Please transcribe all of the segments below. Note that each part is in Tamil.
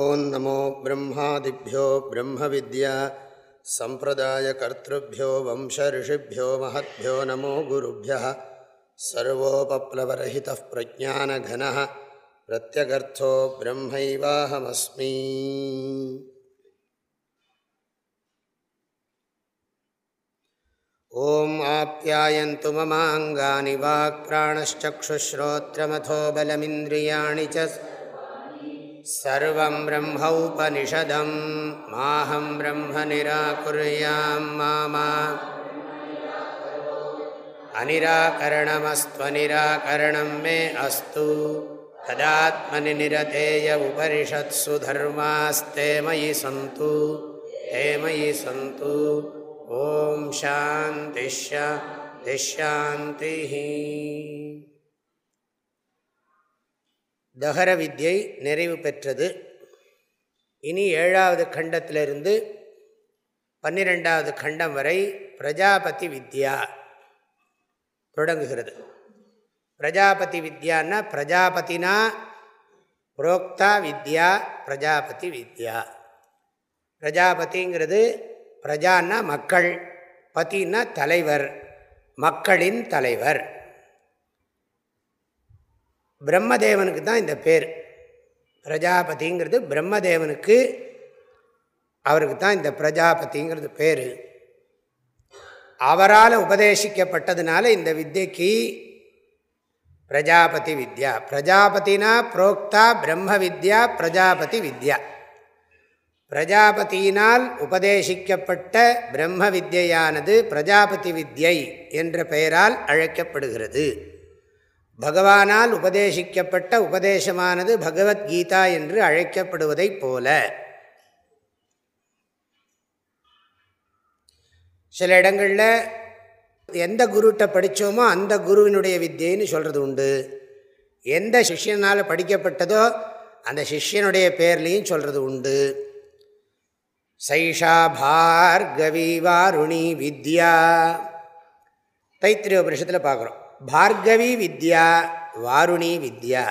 ॐ नमो ब्रह्मादिभ्यो ब्रह्मविद्या सम्प्रदायकर्तृभ्यो वंशऋषिभ्यो महद्भ्यो नमो गुरुभ्यः सर्वोपप्लवरहितः प्रज्ञानघनः प्रत्यगर्थो ब्रह्मैवाहमस्मि ॐ आप्यायन्तु ममाङ्गानि वाक्प्राणश्चक्षुश्रोत्रमथो बलमिन्द्रियाणि च सर्वं ब्रह्मौपनिषदं माहं ब्रह्म निराकुर्यां मा अनिराकरणमस्त्वनिराकरणं मे अस्तु तदात्मनि निरतेय उपनिषत्सु धर्मास्ते मयि सन्तु ते मयि सन्तु ॐ शान्तिश्शान्तिः தகர வித்யை நிறைவு பெற்றது. இனி ஏழாவது கண்டத்திலிருந்து பன்னிரெண்டாவது கண்டம் வரை பிரஜாபதி வித்யா தொடங்குகிறது. பிரஜாபதி வித்யான்னா பிரஜாபதினா புரோக்தா வித்யா பிரஜாபதி வித்யா. பிரஜாபதிங்கிறது பிரஜான்னா மக்கள் பதினா தலைவர் மக்களின் தலைவர். பிரம்மதேவனுக்கு தான் இந்த பேர். பிரஜாபதிங்கிறது பிரம்மதேவனுக்கு அவருக்கு தான் இந்த பிரஜாபதிங்கிறது பேர். அவரால் உபதேசிக்கப்பட்டதுனால இந்த வித்தியக்கு பிரஜாபதி வித்யா. பிரஜாபதினா புரோக்தா பிரம்ம வித்யா பிரஜாபதி வித்யா. பிரஜாபதியினால் உபதேசிக்கப்பட்ட பிரம்ம வித்யானது பிரஜாபதி வித்யை என்ற பெயரால் அழைக்கப்படுகிறது. பகவானால் உபதேசிக்கப்பட்ட உபதேசமானது பகவத்கீதா என்று அழைக்கப்படுவதைப் போல. சில இடங்களில் எந்த குருட்ட படித்தோமோ அந்த குருவினுடைய வித்தியைன்னு சொல்கிறது உண்டு. எந்த சிஷ்யனால் படிக்கப்பட்டதோ அந்த சிஷ்யனுடைய பேர்லேயும் சொல்கிறது உண்டு. சைஷா பார்கவி வாருணி வித்யா. தைத்திரிய உபரிஷத்தில் பார்க்குறோம் பார்கவி வித்யா வாருணி வித்யா.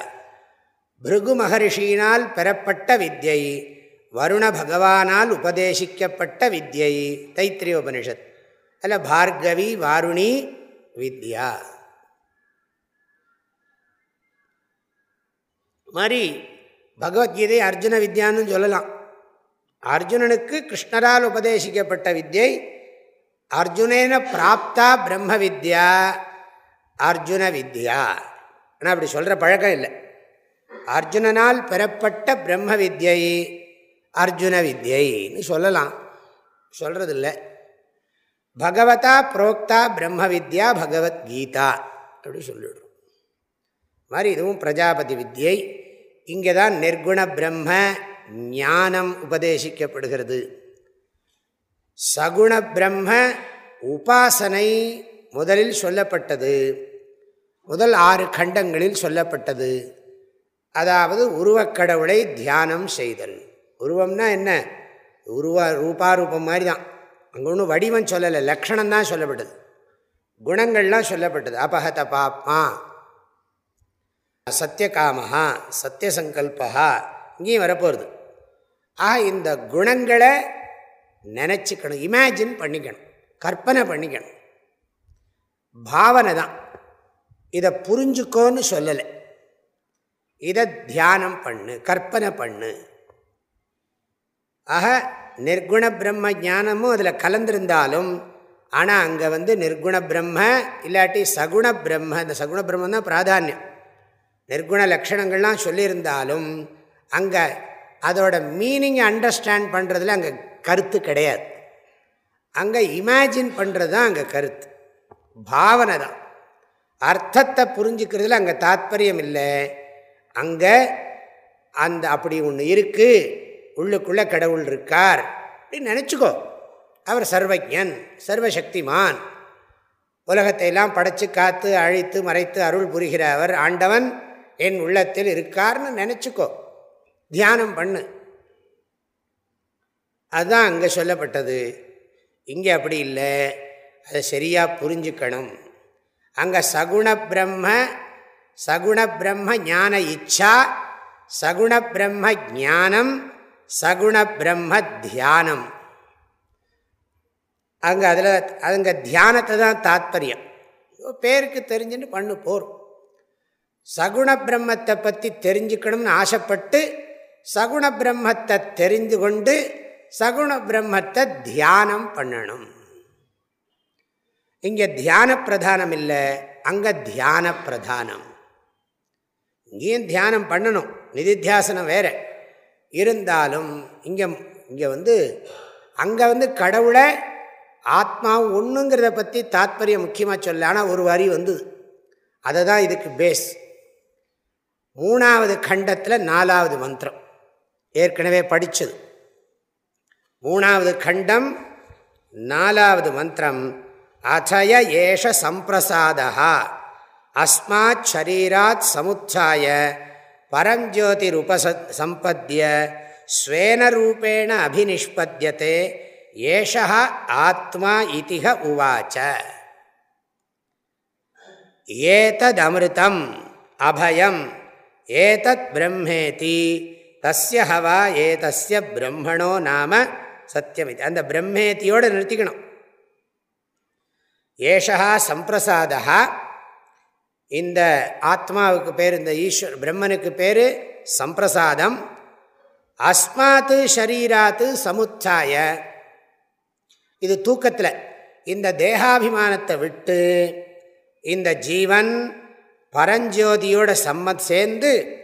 பிருகு மகரிஷியினால் பெறப்பட்ட வித்யை வருண பகவானால் உபதேசிக்கப்பட்ட வித்யை தைத்திரிய உபனிஷத் அல்ல பார்கவி வாருணி வித்யா. மாதிரி பகவத்கீதை அர்ஜுன வித்யான்னு சொல்லலாம். அர்ஜுனனுக்கு கிருஷ்ணரால் உபதேசிக்கப்பட்ட வித்யை அர்ஜுனேன பிராப்தா பிரம்ம வித்யா. அர்ஜுன வித்யா. ஆனால் அப்படி சொல்கிற பழக்கம் இல்லை. அர்ஜுனனால் பெறப்பட்ட பிரம்ம வித்யை அர்ஜுன வித்யைன்னு சொல்லலாம். சொல்கிறதில்ல பகவதா புரோக்தா பிரம்ம வித்யா பகவத்கீதா அப்படி சொல்லிடுறோம். மாதிரி இதுவும் பிரஜாபதி வித்யை. இங்கே தான் நிர்குண பிரம்ம ஞானம் உபதேசிக்கப்படுகிறது. சகுண பிரம்ம உபாசனை முதலில் சொல்லப்பட்டது. முதல் ஆறு கண்டங்களில் சொல்லப்பட்டது. அதாவது உருவக்கடவுளை தியானம் செய்தல். உருவம்னா என்ன? உருவ ரூபாரூபம் மாதிரி தான் அங்கே ஒன்றும் வடிவம் சொல்லலை லக்ஷணம் தான் சொல்லப்பட்டது. குணங்கள்லாம் சொல்லப்பட்டது. அபகத பாப்மா சத்தியகாமஹா சத்தியசங்கல்பா இங்கேயும் வரப்போகிறது ஆக இந்த குணங்களை நினச்சிக்கணும் இமேஜின் பண்ணிக்கணும் கற்பனை பண்ணிக்கணும். பாவனை தான் இதை புரிஞ்சுக்கோன்னு சொல்லலை. இதை தியானம் பண்ணு கற்பனை பண்ணு. ஆக நிர்குண பிரம்ம ஞானமும் அதில் கலந்திருந்தாலும் ஆனால் அங்கே வந்து நிர்குண பிரம்ம இல்லாட்டி சகுண பிரம்ம இந்த சகுண பிரம்மம் தான் பிராதானியம். நிர்குண லக்ஷணங்கள்லாம் சொல்லியிருந்தாலும் அங்கே அதோட மீனிங்கை அண்டர்ஸ்டாண்ட் பண்ணுறதுல அங்கே கருத்து கிடையாது. அங்கே இமேஜின் பண்ணுறது தான் அங்கே கருத்து. பாவனை தான். அர்த்தத்தை புரிஞ்சுக்கிறதுல அங்கே தாத்பரியம் இல்லை. அங்கே அந்த அப்படி ஒன்று இருக்குது உள்ளுக்குள்ளே கடவுள் இருக்கார். அப்படின்னு நினச்சிக்கோ. அவர் சர்வஜன் சர்வசக்திமான். உலகத்தை எல்லாம் படைச்சு காத்து அழித்து மறைத்து அருள் புரிகிற அவர் ஆண்டவன் என் உள்ளத்தில் இருக்கார்னு நினச்சிக்கோ. தியானம் பண்ணு. அதுதான் அங்கே சொல்லப்பட்டது. இங்கே அப்படி இல்லை. அதை சரியாக புரிஞ்சுக்கணும். அங்கே சகுண பிரம்ம சகுண பிரம்ம ஞான இச்சா சகுண பிரம்ம ஜானம் சகுண பிரம்ம தியானம். அங்கே அதில் அங்கே தியானத்தை தான் தாத்பரியம். பேருக்கு தெரிஞ்சுன்னு பண்ணு போரும் சகுண பிரம்மத்தை பற்றி தெரிஞ்சுக்கணும்னு ஆசைப்பட்டு சகுண பிரம்மத்தை தெரிந்து கொண்டு சகுண பிரம்மத்தை தியானம் பண்ணணும். இங்கே தியான பிரதானம் இல்லை அங்கே தியான பிரதானம். இங்கேயும் தியானம் பண்ணணும் நிதித்தியாசனம் வேறு. இருந்தாலும் இங்கே இங்கே வந்து அங்கே வந்து கடவுளை ஆத்மாவும் ஒன்றுங்கிறத பற்றி தாத்பரியம் முக்கியமாக சொல்ல ஆனால் ஒரு வரி வந்தது. அதை தான் இதுக்கு பேஸ் மூணாவது கண்டத்தில் நாலாவது மந்திரம். ஏற்கனவே படித்தது மூணாவது கண்டம் நாலாவது மந்திரம். அச்சய ஏஷ சம்பிரசாதா அஸ்மாத் ஷரீராத் சமுத்தாய பரஞ்சோதிருபச சம்பத்திய. ஸ்வேன ரூபேண அபினிஷ்பத்தியதே ஏஷா ஆத்மா இதிக உவாச்ச. ஏததமிருதம் அபயம். ஏதத் பிரம்மேதி. தஸ்ய ஹவா ஏதஸ்ய பிரம்மணோ நாம சத்தியமிதி அந்த பிரம்மேத்தியோடு நிறுத்திக்கணும். ஏஷா சம்பிரசாதா இந்த ஆத்மாவுக்கு பேர் இந்த ஈஸ்வர் பிரம்மனுக்கு பேர் சம்பிரசாதம். அஸ்மாத்து ஷரீராத்து சமுத்தாய. இது தூக்கத்தில். இந்த தேகாபிமானத்தை விட்டு இந்த ஜீவன் பரஞ்சோதியோட சம்மத் சேர்ந்து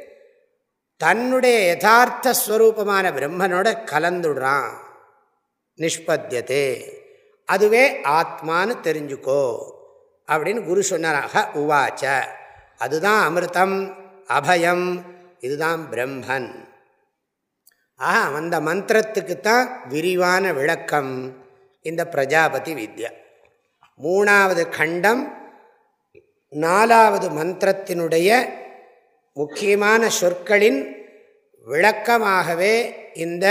தன்னுடைய யதார்த்த ஸ்வரூபமான பிரம்மனோட கலந்துடுறான். நிஷ்பத்தியதே. அதுவே ஆத்மான்னு தெரிஞ்சுக்கோ. அப்படின்னு குரு சொன்னாராக உவாச்ச. அதுதான் அமிர்தம் அபயம் இதுதான் பிரம்மன். ஆஹா அந்த மந்திரத்துக்கு தான் விரிவான விளக்கம். இந்த பிரஜாபதி வித்யா. மூணாவது கண்டம் நாலாவது மந்திரத்தினுடைய முக்கியமான சொற்களின் விளக்கமாகவே இந்த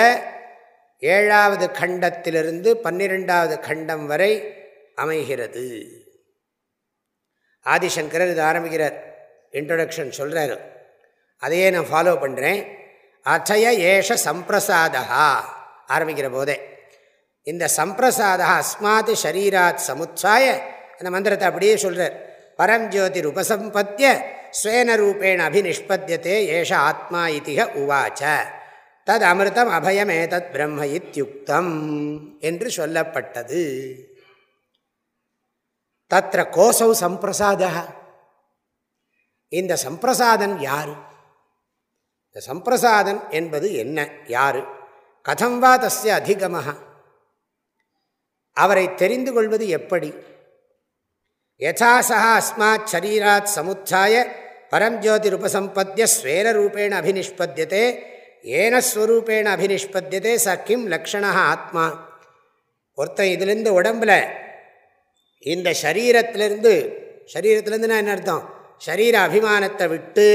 ஏழாவது கண்டத்திலிருந்து பன்னிரெண்டாவது கண்டம் வரை அமைகிறது. ஆதிசங்கரர் இது ஆரம்பிக்கிறார். இன்ட்ரொடக்ஷன் சொல்கிறார் அதையே நான் ஃபாலோ பண்ணுறேன் அச்சய ஏஷ சம்பிரசாதா ஆரம்பிக்கிற போதே. இந்த சம்பிரசாதா அஸ்மாத் ஷரீராத் சமுச்சாய அந்த மந்திரத்தை அப்படியே சொல்கிறார் பரஞ்சோதிர் உபசம்பத்திய ஸ்வேன ரூபேண அபிநிஷ்பத்தியதே ஏஷ ஆத்மா இதிக உவாச்ச. தத் அமிர்தம் அபயம் ஏதத் பிரம்ம இத்தியுக்தம் என்று சொல்லப்பட்டது. தத்திர கோசௌ சம்பிரசாத இந்த சம்பிரசாதன் யாரு? இந்த சம்பிரசாதன் என்பது என்ன? யாரு? கதம் வா தஸ்ய அதிகமாக அவரை தெரிந்து கொள்வது எப்படி? யசாசா அஸ்மாத் சரீராத் சமுத்தாய பரம் ஜோதிருபசம்பத்திய ஸ்வேரூபேண அபினிஷ்பத்தியதே ஏன அபினிஷ்பத்தியதே ச கிம் லக்ஷணா ஆத்மா. ஒருத்தன் இதுலேருந்து உடம்பில் இந்த சரீரத்திலேருந்து சரீரத்திலேருந்து நான் என்ன அர்த்தம்? சரீர அபிமானத்தை விட்டு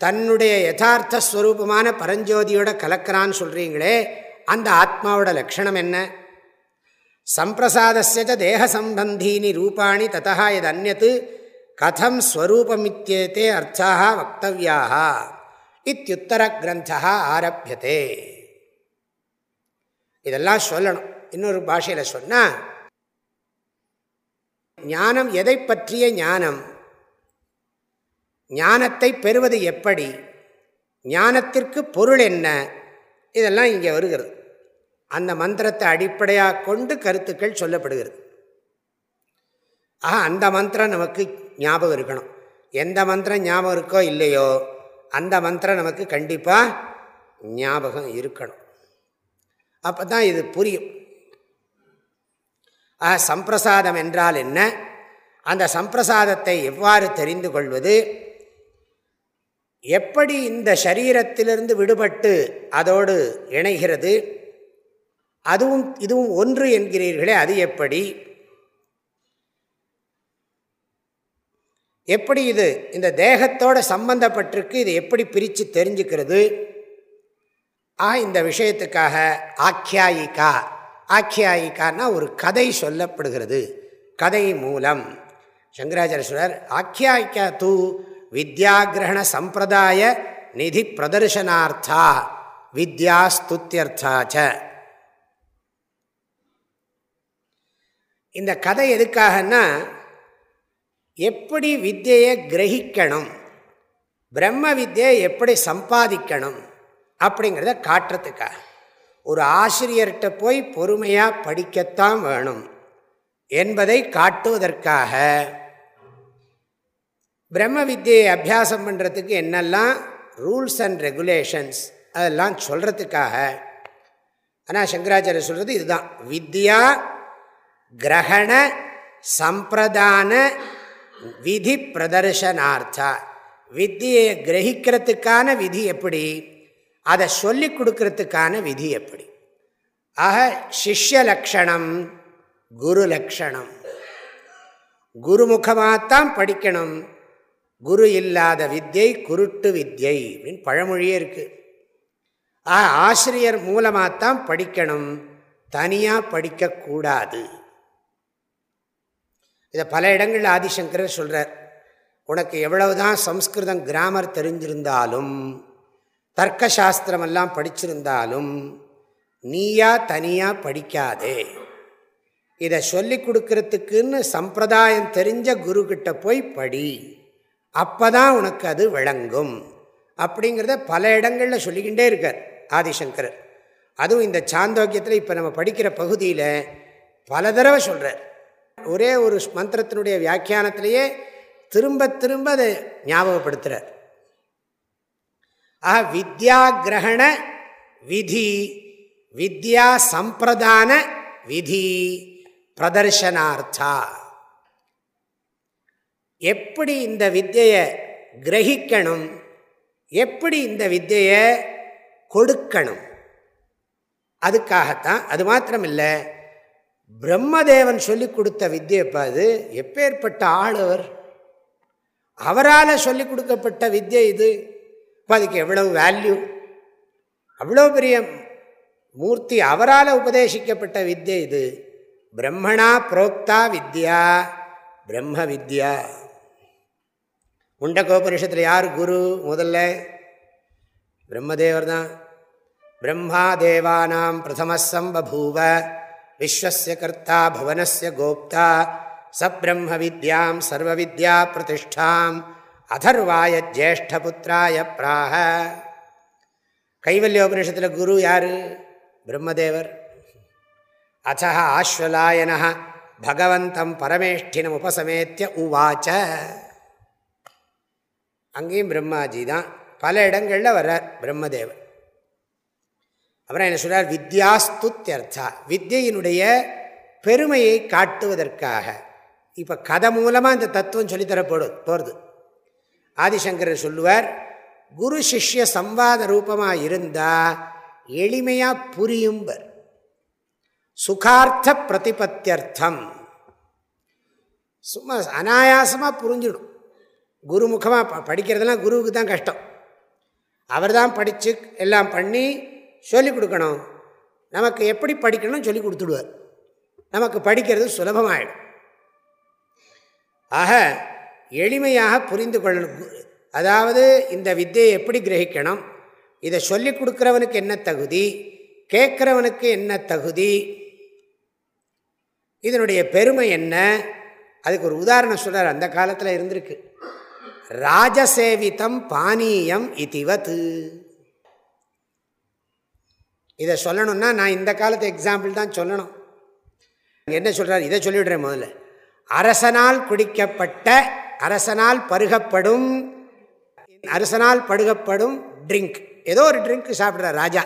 தன்னுடைய யதார்த்த ஸ்வரூபமான பரஞ்சோதியோட கலக்கிறான்னு சொல்கிறீங்களே அந்த ஆத்மாவோட லக்ஷணம் என்ன? சம்பிரசாதச தேக சம்பந்தீனி ரூபாணி ததா இது அந்நத்து கதம் ஸ்வரூபமித்யேத்தே அர்த்தாக வக்தவியாக இத்தியுத்தர கிரந்தா ஆரம்பியதே இதெல்லாம் சொல்லணும் இன்னொரு பாஷையில் சொன்னால் ஞானம் எதை பற்றிய ஞானம் ஞானத்தை பெறுவது எப்படி ஞானத்திற்கு பொருள் என்ன இதெல்லாம் இங்கே வருகிறது. அந்த மந்திரத்தை அடிப்படையாக கொண்டு கருத்துக்கள் சொல்லப்படுகிறது. ஆஹா அந்த மந்திரம் நமக்கு ஞாபகம் இருக்கணும். எந்த மந்திரம் ஞாபகம் இருக்கோ இல்லையோ அந்த மந்திரம் நமக்கு கண்டிப்பாக ஞாபகம் இருக்கணும். அப்போ தான் இது புரியும். ஆக சம்பிரசாதம் என்றால் என்ன? அந்த சம்பிரசாதத்தை எவ்வாறு தெரிந்து கொள்வது? எப்படி இந்த சரீரத்திலிருந்து விடுபட்டு அதோடு இணைகிறது? அதுவும் இதுவும் ஒன்று என்கிறீர்களே அது எப்படி? எப்படி இது இந்த தேகத்தோட சம்பந்தப்பட்டிருக்கு இது எப்படி பிரித்து தெரிஞ்சுக்கிறது? ஆ இந்த விஷயத்துக்காக ஆக்கியாயிக்கா ஆக்கியாயிக்கான்னா ஒரு கதை சொல்லப்படுகிறது. கதை மூலம். சங்கராச்சாரஸ்வரர் ஆக்கியாயிக்கா தூ வித்யாகிரகண சம்பிரதாய நிதி பிரதர்சனார்த்தா வித்யா ஸ்துத்தியர்த்தாச்ச இந்த கதை எதுக்காகன்னா எப்படி வித்தியை கிரகிக்கணும்? பிரம்ம வித்தியை எப்படி சம்பாதிக்கணும்? அப்படிங்கிறத காட்டுறதுக்காக. ஒரு ஆசிரியர்கிட்ட போய் பொறுமையாக படிக்கத்தான் வேணும். என்பதை காட்டுவதற்காக பிரம்ம வித்தியை அபியாசம் பண்ணுறதுக்கு என்னெல்லாம் ரூல்ஸ் அண்ட் ரெகுலேஷன்ஸ் அதெல்லாம் சொல்கிறதுக்காக ஆனால் சங்கராச்சாரிய சொல்கிறது இதுதான். வித்யா கிரகண சம்பிரதான விதி பிரதர்ஷனார்த்தா வித்தியை கிரகிக்கிறதுக்கான விதி எப்படி? அதை சொல்லி கொடுக்கறதுக்கான விதி எப்படி? ஆக சிஷ்ய லக்ஷணம் குரு லக்ஷணம் குருமுகமாகத்தான் படிக்கணும். குரு இல்லாத வித்யை குருட்டு வித்யை அப்படின்னு பழமொழியே இருக்குது ஆசிரியர் மூலமாகத்தான் படிக்கணும். தனியாக படிக்கக்கூடாது. இதை பல இடங்களில் ஆதிசங்கரர் சொல்கிறார் உனக்கு எவ்வளவுதான் சம்ஸ்கிருதம் கிராமர் தெரிஞ்சிருந்தாலும் தர்க்கசாஸ்திரமெல்லாம் படிச்சிருந்தாலும் நீயா தனியாக படிக்காதே. இதை சொல்லி கொடுக்கறதுக்குன்னு சம்பிரதாயம் தெரிஞ்ச குருக்கிட்ட போய் படி. அப்போ தான் உனக்கு அது விளங்கும். அப்படிங்கிறத பல இடங்களில் சொல்லிக்கிட்டே இருக்கார் ஆதிசங்கரர். அதுவும் இந்த சாந்தோக்கியத்தில் இப்போ நம்ம படிக்கிற பகுதியில் பல தடவை சொல்கிறார் ஒரே ஒரு மந்திரத்தினுடைய வியாக்கியானத்திலேயே திரும்ப திரும்ப அதை ஞாபகப்படுத்துகிறார் ஆக வித்யா கிரகண விதி வித்யா சம்பிரதான விதி பிரதர்ஷனார்த்தா. எப்படி இந்த வித்தியை கிரகிக்கணும்? எப்படி இந்த வித்தியை கொடுக்கணும்? அதுக்காகத்தான் அது மாத்திரமில்லை பிரம்மதேவன் சொல்லி கொடுத்த வித்தியப்பா அது எப்பேற்பட்ட ஆளுவர் அவரால் சொல்லி கொடுக்கப்பட்ட வித்தியை இது. இப்போ அதுக்கு எவ்வளவு வேல்யூ அவ்வளோ பெரிய மூர்த்தி அவரால் உபதேசிக்கப்பட்ட வித்தியை இது. பிரம்மணா புரோக்தா வித்யா பிரம்ம வித்யா. முண்டகோபனிஷத்தில் யார் குரு முதல்ல? பிரம்மதேவர் தான் பிரம்மா தேவானாம் பிரதமசம்பூவ விஸ்வசிய கர்த்தா புவனஸ்ய கோப்தா சப்ரம்ம வித்யாம் சர்வ வித்யா பிரதிஷ்டாம் அதர்வாய ஜேஷ்டபுத்திராய பிராக. கைவல்யோபனிஷத்தில் குரு யார்? பிரம்மதேவர். அச்சா ஆஸ்வலாயன பகவந்தம் பரமேஷ்டினம் உபசமேத்திய உவாச்ச. அங்கேயும் பிரம்மாஜி தான். பல இடங்களில் வர்றார் பிரம்மதேவர். அப்புறம் என்ன சொல்கிறார் வித்யாஸ்துத்தியர்த்தா வித்யினுடைய பெருமையை காட்டுவதற்காக. இப்போ கதை மூலமாக இந்த தத்துவம் சொல்லித்தரப்படும் போகிறது ஆதிசங்கரர் சொல்லுவார் குரு சிஷ்ய சம்வாத ரூபமாக இருந்தால் எளிமையாக புரியும்பர். சுகார்த்த பிரதிபத்தியர்த்தம். சும்மா அனாயாசமாக புரிஞ்சிடும். குருமுகமாக படிக்கிறதுலாம் குருவுக்கு தான் கஷ்டம். அவர் தான் படித்து எல்லாம் பண்ணி சொல்லிக் கொடுக்கணும். நமக்கு எப்படி படிக்கணும்னு சொல்லி கொடுத்துடுவார். நமக்கு படிக்கிறது சுலபமாயிடும். ஆக எளிமையாக புரிந்து கொள்ளணும். அதாவது இந்த வித்தியை எப்படி கிரகிக்கணும்? இதை சொல்லி கொடுக்குறவனுக்கு என்ன தகுதி? கேட்குறவனுக்கு என்ன தகுதி? இதனுடைய பெருமை என்ன? அதுக்கு ஒரு உதாரணம் சொல்கிறார் அந்த காலத்தில் இருந்திருக்கு. ராஜசேவிதம் பானீயம் இதிவத்து இதை சொல்லணும்னா நான் இந்த காலத்து எக்ஸாம்பிள் தான் சொல்லணும். என்ன சொல்கிறார் இதை சொல்லிவிடுறேன் முதல்ல. அரசனால் குடிக்கப்பட்ட அரசனால் பருகப்படும் அரசனால் படுகப்படும் ட்ரிங்க் ஏதோ ஒரு ட்ரிங்க் சாப்பிட்றார் ராஜா.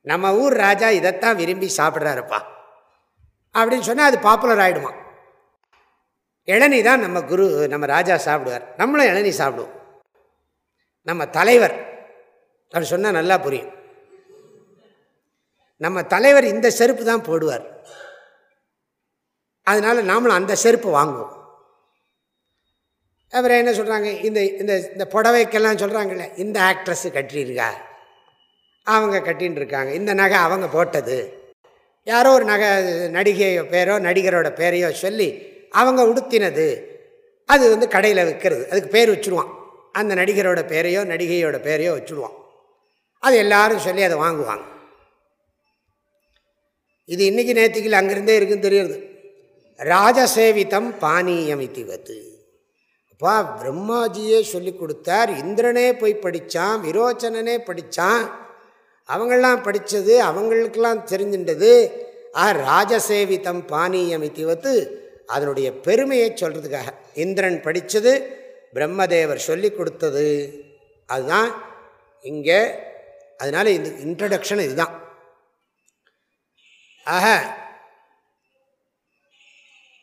நம்ம ஊர் ராஜா இதைத்தான் விரும்பி சாப்பிட்றாருப்பா. அப்படின்னு சொன்னால் அது பாப்புலர் ஆகிடுமா இளநீ தான் நம்ம குரு நம்ம ராஜா சாப்பிடுவார். நம்மளும் இளநீ சாப்பிடுவோம். நம்ம தலைவர். அப்படி சொன்னால் நல்லா புரியும். நம்ம தலைவர் இந்த செருப்பு தான் போடுவார். அதனால் நாமளும் அந்த செருப்பு வாங்குவோம். அப்புறம் என்ன சொல்கிறாங்க இந்த இந்த இந்த புடவைக்கெல்லாம் சொல்கிறாங்கல்ல இந்த ஆக்ட்ரஸ்ஸு கட்டியிருக்கா? அவங்க கட்டின்னு இருக்காங்க இந்த நகை அவங்க போட்டது. யாரோ ஒரு நகை நடிகை பேரோ நடிகரோட பேரையோ சொல்லி அவங்க உடுத்தினது. அது வந்து கடையில் விற்கிறது அதுக்கு பேர் வச்சுருவான். அந்த நடிகரோட பேரையோ நடிகையோட பேரையோ வச்சுருவான். அது எல்லோரும் சொல்லி அதை வாங்குவாங்க. இது இன்னைக்கு நேற்றுக்கில் அங்கிருந்தே இருக்குன்னு தெரியுது ராஜசேவிதம் பானீயம் இத்திவது அப்பா பிரம்மாஜியே சொல்லி கொடுத்தார். இந்திரனே போய் படித்தான் விரோச்சனனே படித்தான் அவங்களாம் படித்தது அவங்களுக்கெல்லாம் தெரிஞ்சின்றது ஆ ராஜசேவிதம் பானீயம் இத்திவத்து அதனுடைய பெருமையை சொல்கிறதுக்காக இந்திரன் படித்தது பிரம்மதேவர் சொல்லி கொடுத்தது. அதுதான் இங்கே அதனால் இந்த இன்ட்ரடக்ஷன் இதுதான். ஆக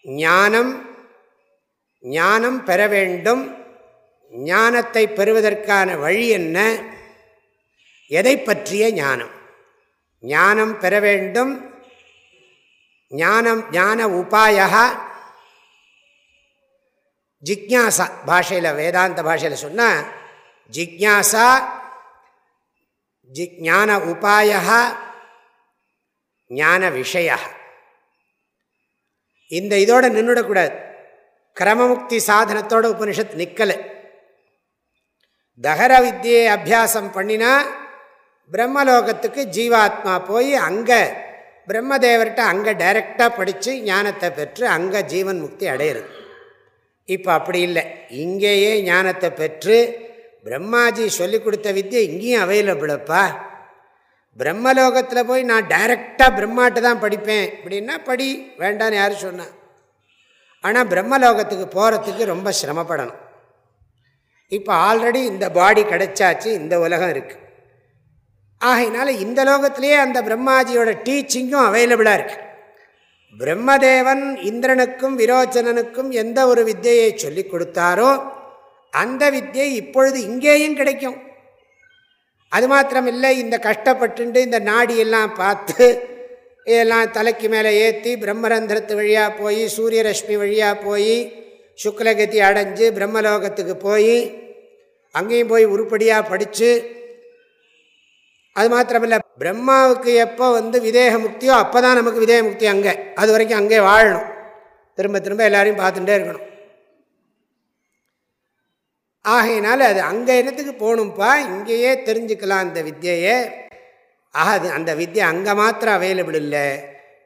ஞானம் ஞானம் பெற வேண்டும். ஞானத்தை பெறுவதற்கான வழி என்ன? எதை பற்றிய ஞானம்? ஞானம் பெற வேண்டும். ஞானம் ஞான உபாயா ஜிக்யாசா பாஷையில் வேதாந்த பாஷையில் சொன்னால் ஜிக்யாசா ஜி ஞான உபாயா ஞான விஷய இந்த இதோட நின்றுடக்கூடாது கிரமமுக்தி சாதனத்தோட உபனிஷத் நிற்கலை தகர வித்தியை அபியாசம் பண்ணினா பிரம்மலோகத்துக்கு ஜீவாத்மா போய் அங்கே பிரம்மதேவர்கிட்ட அங்கே டைரெக்டாக படித்து ஞானத்தை பெற்று அங்கே ஜீவன் முக்தி அடையிறது. இப்போ அப்படி இல்லை. இங்கேயே ஞானத்தை பெற்று பிரம்மாஜி சொல்லி கொடுத்த வித்தியை இங்கேயும் அவைலபிளப்பா பிரம்மலோகத்தில் போய் நான் டைரெக்டாக பிரம்மாட்ட தான் படிப்பேன். அப்படின்னா படி வேண்டான்னு யார் சொன்னான் ஆனால் பிரம்மலோகத்துக்கு போகிறதுக்கு ரொம்ப சிரமப்படணும். இப்போ ஆல்ரெடி இந்த பாடி கிடைச்சாச்சு இந்த உலகம் இருக்குது ஆகையினால இந்த லோகத்திலேயே அந்த பிரம்மாஜியோட டீச்சிங்கும் அவைலபிளாக இருக்குது பிரம்மதேவன் இந்திரனுக்கும் விரோச்சனனுக்கும் எந்த ஒரு வித்தியை சொல்லி கொடுத்தாரோ அந்த வித்தியை இப்பொழுது இங்கேயும் கிடைக்கும். அது மாத்திரமில்லை இந்த கஷ்டப்பட்டு இந்த நாடியெல்லாம் பார்த்து இதெல்லாம் தலைக்கு மேலே ஏற்றி பிரம்மரந்திரத்து வழியாக போய் சூரிய ரஷ்மி வழியாக போய் சுக்லகதி அடைஞ்சு பிரம்மலோகத்துக்கு போய் அங்கேயும் போய் உருப்படியாக படித்து அது மாத்திரமில்லை பிரம்மாவுக்கு எப்போ வந்து விதேக முக்தியோ அப்போ தான் நமக்கு விதேக முக்தி அங்கே. அது வரைக்கும் அங்கே வாழணும். திரும்ப திரும்ப எல்லாரையும் பார்த்துட்டே இருக்கணும். ஆகையினால அது அங்கே இடத்துக்கு போகணும்ப்பா இங்கேயே தெரிஞ்சுக்கலாம் அந்த வித்தியையே. ஆக அது அந்த வித்தியை அங்கே மாத்திரம் அவைலபிள் இல்லை.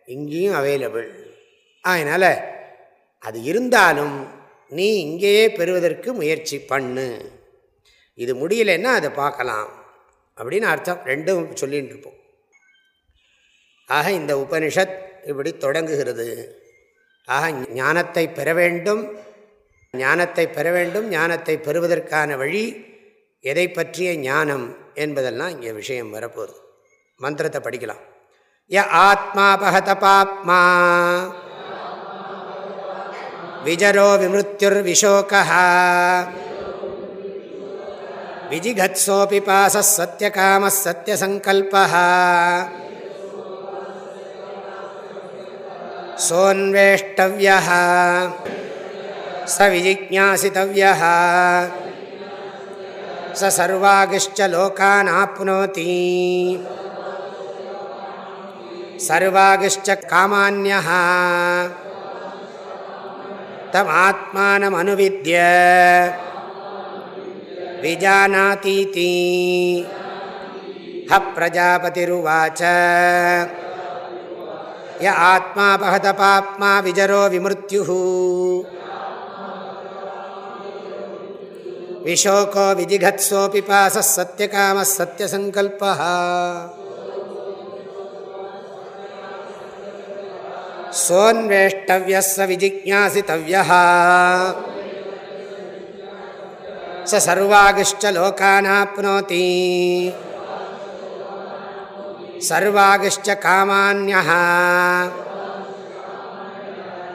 இங்கேயும் அவைலபிள் அதனால் அது இருந்தாலும் நீ இங்கேயே பெறுவதற்கு முயற்சி பண்ணு. இது முடியலைன்னா அதை பார்க்கலாம். அப்படின்னு அர்த்தம். ரெண்டும் சொல்லிகிட்டு இருப்போம். ஆக இந்த உபனிஷத் இப்படி தொடங்குகிறது. ஆக ஞானத்தை பெற வேண்டும். ஞானத்தை பெற வேண்டும் ஞானத்தை பெறுவதற்கான வழி எதை பற்றிய ஞானம் என்பதெல்லாம் இங்கே விஷயம் வரப்போகுது. மந்திரத்தை படிக்கலாம். ய ஆத்மா பகத பாப்மா. விஜரோ விமிருத்யுர்விசோகா விஜிகத்ஸோபி பாச சத்தியகாம சத்தியசங்கல்பா சோன்வேஷ்டவியா ச விஜிஜாசித்தவிய ச சர்வாகிஷ்ட லோகான் ஆப்னோதி சர்வாகிஷ்ட காமான்யா தமாத்மானமனுவித்ய விஜானாதீதி ஹ பிரஜாபதிருவாச்ச ய ஆத்மா பகத பாப்மா விஷோகோ விதிகத்ஸோபி பாச சத்தியகாம சத்தியசங்கல்ப சோன்வேஷ்டவிய விஜிஜாசித்தவிய ச சர்வாகிஷ்ட லோகானாப்னோதி சர்வாகிஷ்ட காமான்யா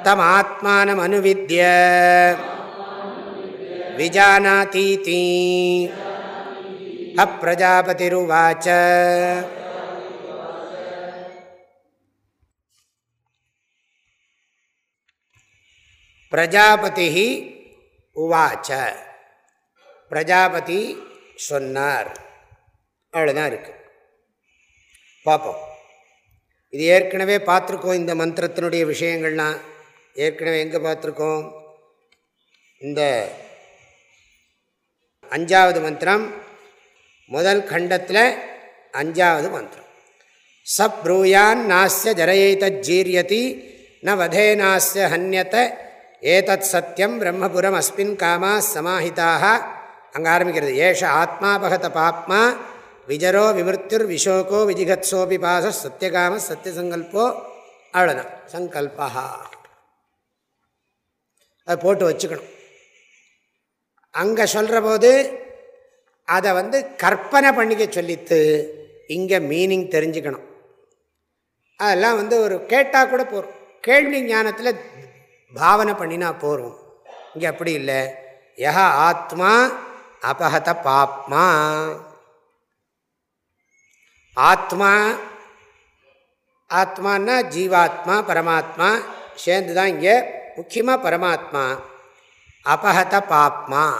தமாத்மானமனுவித்ய விஜானாதீதி அப்பிரஜாபதிருவாச்ச பிரஜாபதி உவாச்ச பிரஜாபதி சொன்னார். அவ்வளோதான் இருக்கு. பார்ப்போம். இது ஏற்கனவே பார்த்துருக்கோம் இந்த மந்திரத்தினுடைய விஷயங்கள்லாம். ஏற்கனவே எங்கே பார்த்துருக்கோம்? இந்த அஞ்சாவது மந்திரம். முதல் கண்டத்தில் அஞ்சாவது மந்திரம். சப்ரூயான் நாஸ்ய ஜரயைத்தீரியதி ந வதே வதேனாஸ்ய ஹன்யத ஏதத் சத்தியம் பிரம்மபுரம் அஸ்மின் காமா சமாஹிதாக. அங்கே ஆரம்பிக்கிறது ஏஷ ஆத்மாபகத பாப்மா விஜரோ விமிருத்திர் விஷோகோ விஜிகத்சோபி பாச சத்தியகாம சத்தியசங்கல்போ அவ்வளோதான் சங்கல்பா அதை போட்டு வச்சுக்கணும். அங்கே சொல்கிற போது அதை வந்து கற்பனை பண்ணிக்க சொல்லித்து இங்கே மீனிங் தெரிஞ்சுக்கணும். அதெல்லாம் வந்து ஒரு கேட்டால் கூட போகிறோம் கேள்வி ஞானத்தில் பாவனை பண்ணினா போகிறோம் இங்கே அப்படி இல்லை. யஹ ஆத்மா அபகத பாப்மா. ஆத்மா ஆத்மானா ஜீவாத்மா பரமாத்மா சேர்ந்து தான் இங்கே முக்கியமாக பரமாத்மா. அபகத பாப்மா.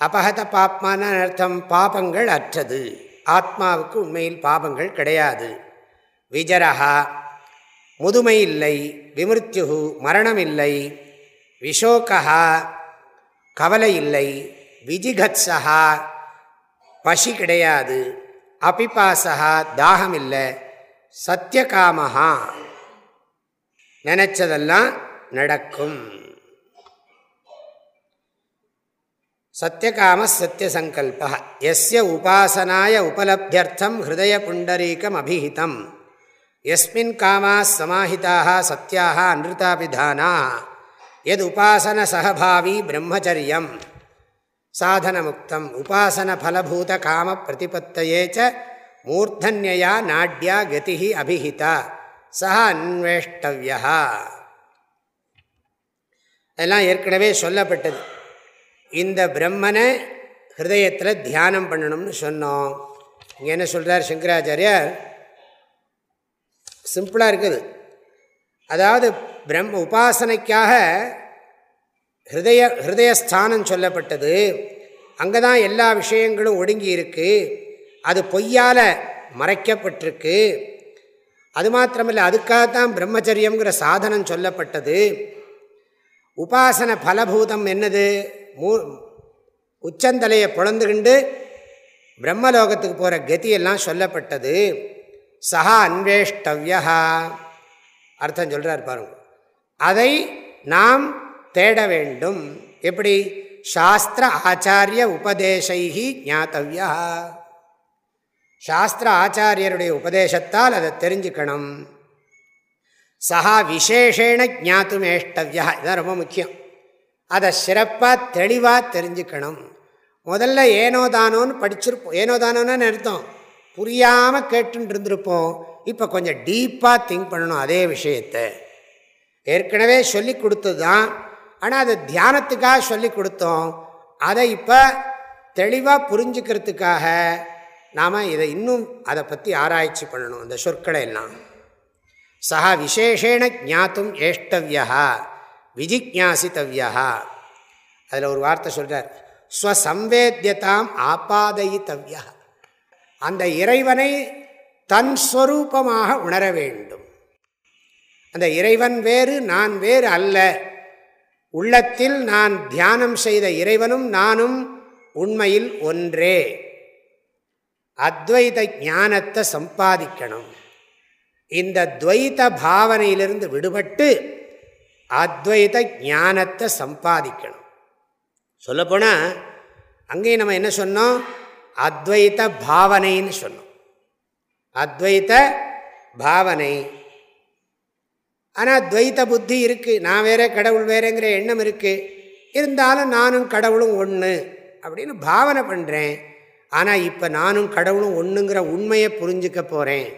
அபகத பாப்மான அர்த்தம் பாபங்கள் அற்றது. ஆத்மாவுக்கு உண்மையில் பாபங்கள் கிடையாது. விஜரஹா முதுமை இல்லை விமிருத்யு மரணம் இல்லை. விஷோகா கவலை இல்லை. விஜிகத்ஸா பசி கிடையாது. அபிபாசா தாகம் இல்லை. சத்தியகாமஹா நினைச்சதெல்லாம் நடக்கும். சத்தியகாம சத்தியசங்கல்ப எஸ்ய உபாசனாய உபலப்தியர்த்தம் ஹிருதய புண்டரீகம் அபிஹிதம். எஸ்மின் காமா சமாஹிதாக சத்தியாக அனிருதாபிதானா. எது உபாசன சகபாவி பிரம்மச்சரியம். சாதனமுக்தம். உபாசன ஃபலபூத காம பிரதிபத்தையே ச மூர்தன்யா நாட்யா கதி அபிஹிதா. சா அன்வேஷ்டவியா அதெல்லாம் ஏற்கனவே சொல்லப்பட்டது. இந்த பிரம்மனை ஹிருதயத்தில் தியானம் பண்ணணும்னு சொன்னோம். இங்கே என்ன சொல்கிறார் சங்கராச்சாரியார்? சிம்பிளாக இருக்குது. அதாவது பிரம்ம உபாசனைக்காக ஹிருதய ஹிருதயஸ்தானம் சொல்லப்பட்டது. அங்கே தான் எல்லா விஷயங்களும் ஒடுங்கி இருக்குது அது பொய்யால் மறைக்கப்பட்டிருக்கு. அது மாத்திரமில்லை அதுக்காகத்தான் பிரம்மச்சரியங்கிற சாதனம் சொல்லப்பட்டது. உபாசன பலபூதம் என்னது? மூ உச்சந்தலையை புலந்துகிண்டு பிரம்மலோகத்துக்கு போகிற கதியெல்லாம் சொல்லப்பட்டது. சஹா அன்வேஷ்டவ்யா. அர்த்தம் சொல்கிறார் பாருங்க. அதை நாம் தேட வேண்டும். எப்படி? சாஸ்திர ஆச்சாரிய உபதேசைகி ஞாத்தவியா. சாஸ்திர ஆச்சாரியருடைய உபதேசத்தால் அதை தெரிஞ்சுக்கணும். சஹா விசேஷேன ஜாத்துமேஷ்டவியா இதுதான் ரொம்ப முக்கியம். அதை சிறப்பாக தெளிவாக தெரிஞ்சுக்கணும். முதல்ல ஏனோ தானோன்னு படிச்சிருப்போம். ஏனோ தானோன்னு அர்த்தம்? புரியாமல் கேட்டுன்னு இருந்திருப்போம் இப்போ கொஞ்சம் டீப்பாக திங்க் பண்ணணும் அதே விஷயத்தை. ஏற்கனவே சொல்லி கொடுத்தது தான் ஆனால் அதை தியானத்துக்காக சொல்லி கொடுத்தோம். அதை இப்போ தெளிவாக புரிஞ்சுக்கிறதுக்காக நாம் இதை இன்னும் அதை பற்றி ஆராய்ச்சி பண்ணணும் அந்த சொற்களை எல்லாம். சா விசேஷேன ஜாத்தும் ஏஷ்டவியா விஜிஜாசித்தவியா அதில் ஒரு வார்த்தை சொல்கிறார் ஸ்வசம்வேத்தியதாம் ஆபாதயித்தவியா அந்த இறைவனை தன் ஸ்வரூபமாக உணர வேண்டும். அந்த இறைவன் வேறு நான் வேறு அல்ல. உள்ளத்தில் நான் தியானம் செய்த இறைவனும் நானும் உண்மையில் ஒன்றே. அத்வைத ஞானத்தை சம்பாதிக்கணும். இந்த துவைத பாவனையிலிருந்து விடுபட்டு அத்வைத ஞானத்தை சம்பாதிக்கணும். சொல்லப்போனால் அங்கேயும் நம்ம என்ன சொன்னோம்? அத்வைத பாவனைன்னு சொன்னோம். அத்வைத பாவனை. ஆனால் துவைத்த புத்தி இருக்குது நான் வேற கடவுள் வேறேங்கிற எண்ணம் இருக்குது இருந்தாலும் நானும் கடவுளும் ஒன்று அப்படின்னு பாவனை பண்ணுறேன் ஆனால் இப்போ நானும் கடவுளும் ஒன்றுங்கிற உண்மையை புரிஞ்சுக்க போகிறேன்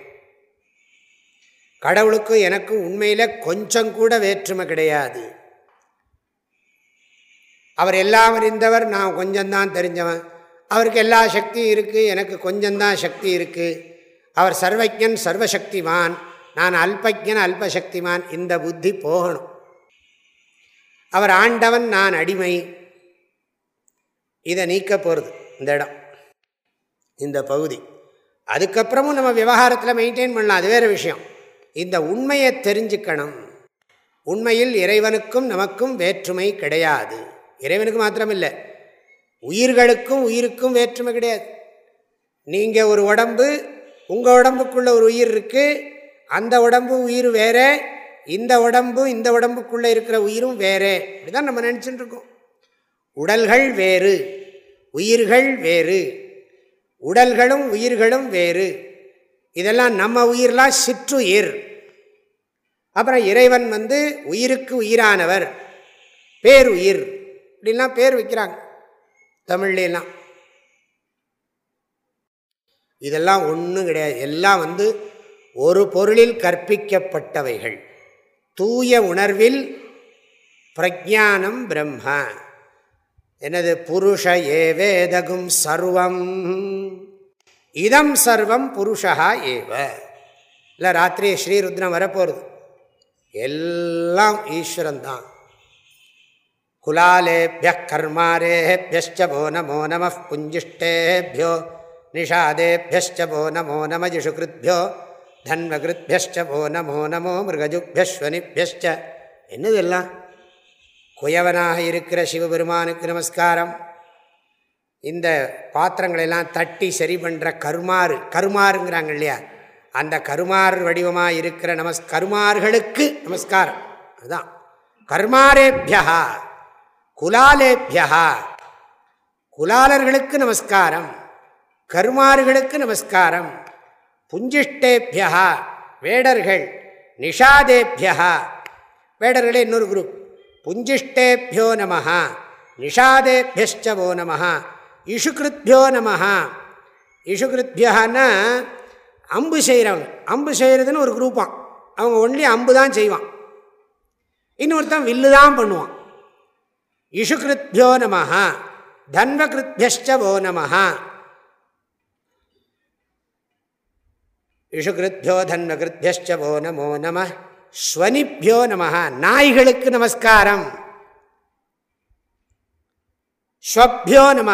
கடவுளுக்கும் எனக்கும் உண்மையில் கொஞ்சம் கூட வேற்றுமை கிடையாது. அவர் எல்லாம் அறிந்தவர் நான் கொஞ்சம்தான் தெரிஞ்சவன். அவருக்கு எல்லா சக்தியும் இருக்குது எனக்கு கொஞ்சம்தான் சக்தி இருக்குது அவர் சர்வஜன் சர்வசக்திவான் நான் அல்பஜன் அல்பசக்திமான் இந்த புத்தி போகணும். அவர் ஆண்டவன் நான் அடிமை. இதை நீக்க போகிறது இந்த இடம். இந்த பகுதி. அதுக்கப்புறமும் நம்ம விவகாரத்தில் மெயின்டைன் பண்ணலாம். அது வேறு விஷயம். இந்த உண்மையை தெரிஞ்சுக்கணும். உண்மையில் இறைவனுக்கும் நமக்கும் வேற்றுமை கிடையாது. இறைவனுக்கு மாத்திரமில்லை. உயிர்களுக்கும் உயிருக்கும் வேற்றுமை கிடையாது. நீங்கள் ஒரு உடம்பு உங்கள் உடம்புக்குள்ள ஒரு உயிர் இருக்குது அந்த உடம்பு உயிர் வேறு இந்த உடம்பு இந்த உடம்புக்குள்ளே இருக்கிற உயிரும் வேறே. இப்படிதான் நம்ம நினச்சிட்டு இருக்கோம். உடல்கள் வேறு உயிர்கள் வேறு. உடல்களும் உயிர்களும் வேறு. இதெல்லாம் நம்ம உயிர்லாம் சிற்றுயிர். அப்புறம் இறைவன் வந்து உயிருக்கு உயிரானவர். பேருயிர். இப்படிலாம் பேர் வைக்கிறாங்க. தமிழ்லாம் இதெல்லாம் ஒன்றும் கிடையாது. எல்லாம் வந்து ஒரு பொருளில் கற்பிக்கப்பட்டவைகள். தூய உணர்வில் பிரஜானம் பிரம்மா. எனது புருஷ ஏவேதகும் சர்வம். இதம் சர்வம் புருஷா ஏவ. இல்லை ராத்திரி ஸ்ரீருத்ரம் வரப்போகிறது எல்லாம் ஈஸ்வரன் தான் குலாலேபிய கர்மாரேபியோ நமோ நம புஞ்சிஷ்டேபியோ நிஷாதேபியோ நமோ நம ஜிஷுகிருத்யோ தன்மகிருத்யோ நமோ நமோ மிருகஜுபியஸ்வனிபியச்ச என்னது எல்லாம்? குயவனாக இருக்கிற சிவபெருமானுக்கு நமஸ்காரம். இந்த பாத்திரங்களெல்லாம் தட்டி சரி பண்ணுற கருமாறு கருமாறுங்கிறாங்க இல்லையா? அந்த கருமார் வடிவமாக இருக்கிற நமஸ் கருமார்களுக்கு நமஸ்காரம். அதுதான். கர்மாரேபியா குலாலேபியா குலாலர்களுக்கு நமஸ்காரம் கருமாறுகளுக்கு நமஸ்காரம் புஞ்சிஷ்டேபியா வேடர்கள் நிஷாதேபியா வேடர்களே இன்னொரு குரூப் புஞ்சிஷ்டேபியோ நம நிஷாதேபியோ நம இஷுகிருத்யோ நம இஷுகிருத்யான்னா அம்பு செய்கிறவங்க அம்பு செய்கிறதுன்னு ஒரு குரூப்பான் அவங்க ஒன்லி அம்பு தான் செய்வான். இன்னொருத்தன் வில்லு தான் பண்ணுவான். இஷுகிருத்யோ நம தன்வகிருத்யோ நம இஷுகிருத்யோ தன்வகிருத்யோ நமோ நம. ஸ்வனிபியோ நம நாய்களுக்கு நமஸ்காரம். ஸ்வப்யோ நம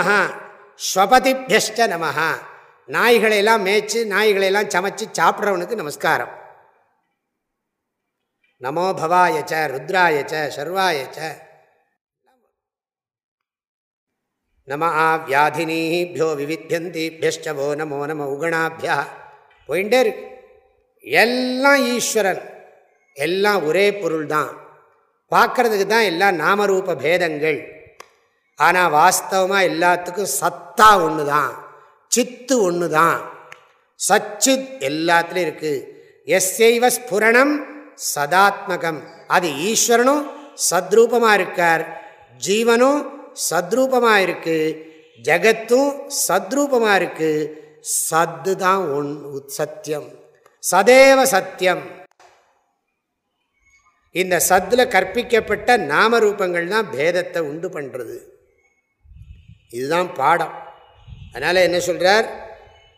ஸ்வபதிபியஷ்ட நம நாய்களையெல்லாம் மேய்ச்சி நாய்களையெல்லாம் சமைச்சு சாப்பிட்றவனுக்கு நமஸ்காரம். நமோ பவாயச்ச ருத்ராயச்ச சர்வாயச்ச நம ஆ வியாதினீபியோ விவித்தியந்தீபியோ நமோ நம உகணாபியா. போயிட்டே இருக்கு. எல்லாம் ஈஸ்வரன். எல்லாம் ஒரே பொருள் தான் பார்க்கறதுக்கு தான் எல்லாம் நாமரூப பேதங்கள். ஆனால் வாஸ்தவமாக எல்லாத்துக்கும் சத்தா ஒன்று தான் சித்து ஒன்று தான் சச்சித் எல்லாத்துலேயும் இருக்குது எஸ்ஐவ ஸ்புரணம் சதாத்மகம். அது ஈஸ்வரனும் சத்ரூபமாக இருக்கார். ஜீவனும் சத்ரூபமாக இருக்குது ஜகத்தும் சத்ரூபமாக இருக்குது சத்து தான் ஒன் சத்தியம். சதேவ சத்தியம். இந்த சத்தில் கற்பிக்கப்பட்ட நாமரூபங்கள் தான் பேதத்தை உண்டு பண்ணுறது இதுதான் பாடம். அதனால் என்ன சொல்கிறார்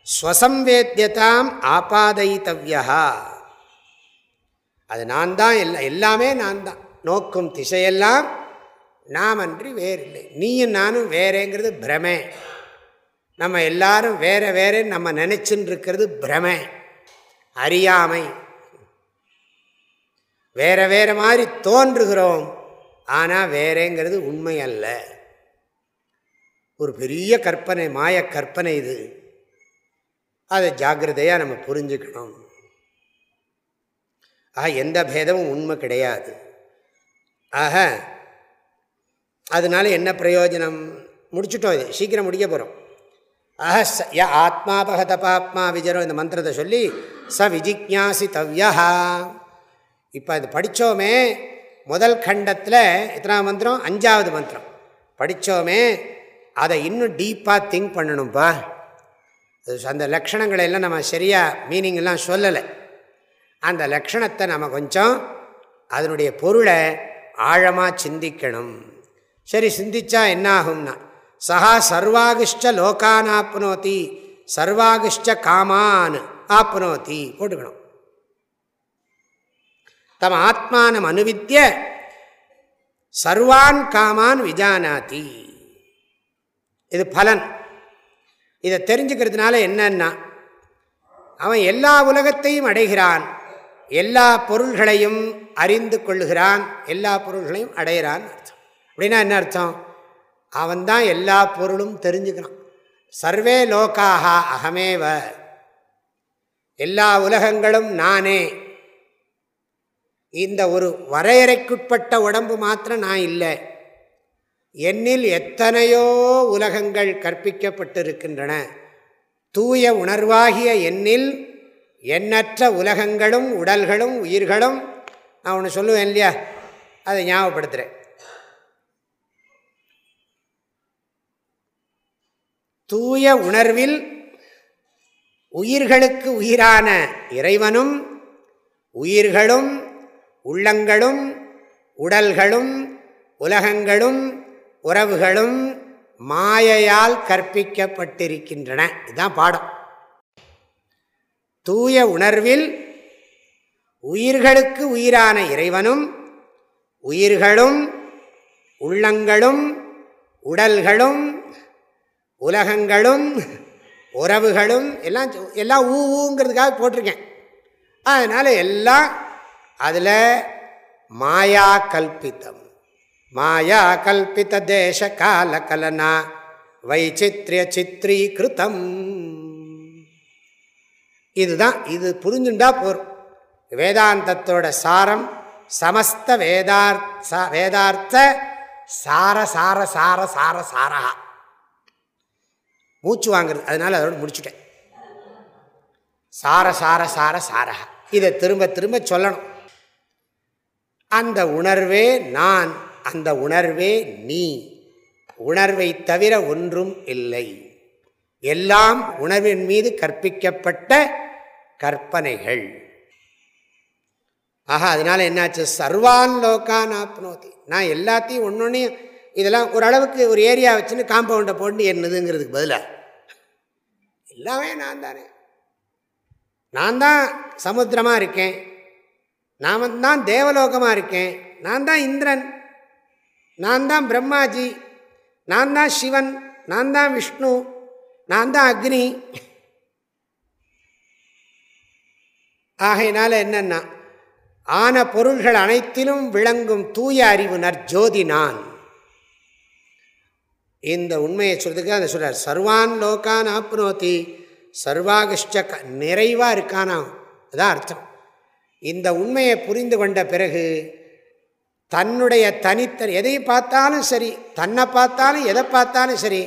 ஸ்வசம்வேத்தியதாம் ஆபாதைத்தவ்யா அது நான் தான் எல்லா எல்லாமே நான் தான் நோக்கும் திசையெல்லாம் நாம் அன்றி வேறில்லை. நீயும் நானும் வேறேங்கிறது பிரமே. நம்ம எல்லாரும் வேற வேறேன்னு நம்ம நினச்சின்னு இருக்கிறது பிரமை. அறியாமை. வேற வேற மாதிரி தோன்றுகிறோம். ஆனால் வேறேங்கிறது உண்மை அல்ல. ஒரு பெரிய கற்பனை மாய கற்பனை இது. அதை ஜாக்கிரதையாக நம்ம புரிஞ்சுக்கணும். ஆக எந்த பேதமும் உண்மை கிடையாது. ஆக அதனால என்ன பிரயோஜனம்? முடிச்சுட்டோம் இது. சீக்கிரம் முடிக்க போகிறோம் ஆஹ ச ய ஆத்மாபகத பாப்மா விஜரம் இந்த மந்திரத்தை சொல்லி ச விஜிக்யாசி தவ்யஹா இப்போ அது படித்தோமே முதல் கண்டத்தில் எத்தனா மந்திரம்? அஞ்சாவது மந்திரம். படித்தோமே அதை இன்னும் டீப்பாக திங்க் பண்ணணும்ப்பா அந்த லக்ஷணங்களை எல்லாம் நம்ம சரியாக மீனிங்லாம் சொல்லலை. அந்த லக்ஷணத்தை நம்ம கொஞ்சம் அதனுடைய பொருளை ஆழமாக சிந்திக்கணும். சரி சிந்திச்சா என்ன ஆகும்னா சஹா சர்வாகிஷ்ட லோகான் ஆப்னோத்தி சர்வாகிஷ்ட காமான் ஆப்னோத்தி போட்டுக்கணும். தம் ஆத்மானம் அனுவித்திய சர்வான் காமான் விஜானாதி. இது பலன். இதை தெரிஞ்சுக்கிறதுனால என்னன்னா அவன் எல்லா உலகத்தையும் அடைகிறான். எல்லா பொருள்களையும் அறிந்து கொள்ளுகிறான். எல்லா பொருள்களையும் அடைகிறான் அர்த்தம். அப்படின்னா என்ன அர்த்தம்? அவன்தான் எல்லா பொருளும் தெரிஞ்சுக்கிறான். சர்வே லோக்காக அகமேவ. எல்லா உலகங்களும் நானே. இந்த ஒரு வரையறைக்குட்பட்ட உடம்பு மாத்திரம் நான் இல்லை. என்னில் எத்தனையோ உலகங்கள் கற்பிக்கப்பட்டிருக்கின்றன. தூய உணர்வாகிய எண்ணில் எண்ணற்ற உலகங்களும் உடல்களும் உயிர்களும் நான் ஒன்று சொல்லுவேன் இல்லையா? அதை ஞாபகப்படுத்துகிறேன் தூய உணர்வில் உயிர்களுக்கு உயிரான இறைவனும் உயிர்களும் உள்ளங்களும் உடல்களும் உலகங்களும் உறவுகளும் மாயையால் கற்பிக்கப்பட்டிருக்கின்றன. இதுதான் பாடம். தூய உணர்வில் உயிர்களுக்கு உயிரான இறைவனும் உயிர்களும் உள்ளங்களும் உடல்களும் உலகங்களும் உறவுகளும் எல்லாம் எல்லாம் ஊ ஊங்கிறதுக்காக போட்டிருக்கேன். அதனால் எல்லாம் அதில் மாயா கல்பித்தம் மாயா கல்பித்த தேச கால கலனா வைச்சித்ய சித்ரீகிருத்தம். இதுதான் இது புரிஞ்சுண்டா போரும் வேதாந்தத்தோட சாரம் சமஸ்த வேதார்த்த வேதார்த்த சார சார சார சார சாரா மூச்சு வாங்குறது அதனால் அதோட முடிச்சுட்டேன். சார சார சார சாரா இதை திரும்ப திரும்ப சொல்லணும். அந்த உணர்வே நான் அந்த உணர்வே நீ. உணர்வை தவிர ஒன்றும் இல்லை. எல்லாம் உணர்வின் மீது கற்பிக்கப்பட்ட கற்பனைகள். ஆஹா அதனால என்னாச்சு? சர்வான் லோகான் ஆப்னோதி நான் எல்லாத்தையும் ஒன்னொன்னையும் இதெல்லாம் ஓரளவுக்கு ஒரு ஏரியா வச்சுன்னு காம்பவுண்டை போட்டு என்னதுங்கிறதுக்கு பதிலாக எல்லாமே நான் தானே. நான் தான் சமுத்திரமாக இருக்கேன். நான் தான் தேவலோகமாக இருக்கேன். நான் தான் இந்திரன். நான் தான் பிரம்மாஜி. நான் தான் சிவன். நான் தான் விஷ்ணு. நான் தான் அக்னி. ஆகையினால என்னன்னா ஆன பொருள்கள் அனைத்திலும் விளங்கும் தூய அறிவு நற்ஜோதி நான். இந்த உண்மையை சொல்றதுக்கு அதை சொல்கிறார் சர்வான் லோகான் ஆப்னோத்தி சர்வாகிஷ்ட நிறைவாக இருக்கானா அதான் அர்த்தம். இந்த உண்மையை புரிந்து கொண்ட பிறகு தன்னுடைய தனித்த எதையும் பார்த்தாலும் சரி தன்னை பார்த்தாலும் எதை பார்த்தாலும் சரி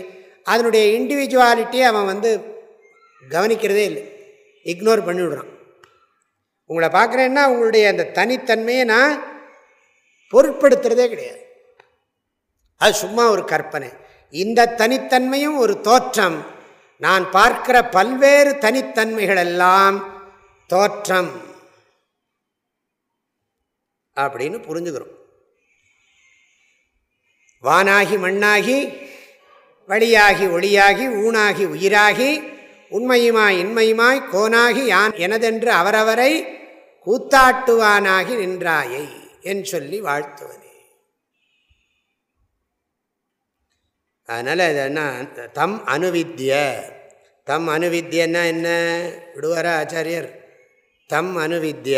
அதனுடைய இண்டிவிஜுவாலிட்டியை அவன் வந்து கவனிக்கிறதே இல்லை. இக்னோர் பண்ணிவிடுறான். உங்களை பார்க்குறேன்னா உங்களுடைய அந்த தனித்தன்மையை நான் பொருட்படுத்துறதே கிடையாது. அது சும்மா ஒரு கற்பனை. இந்த தனித்தன்மையும் ஒரு தோற்றம். நான் பார்க்கிற பல்வேறு தனித்தன்மைகள் எல்லாம் தோற்றம். அப்படின்னு புரிஞ்சுக்கிறோம். வானாகி மண்ணாகி வழியாகி ஒளியாகி ஊனாகி உயிராகி உண்மையுமாய் இன்மையுமாய் கோனாகி யான் எனதென்று அவரவரை கூத்தாட்டுவானாகி நின்றாயை என் சொல்லி வாழ்த்துவனே. அதனால் இது என்ன தம் அனுவித்ய தம் அணுவித்யன்னா என்ன? விடுவாரா ஆச்சாரியர்? தம் அனுவித்ய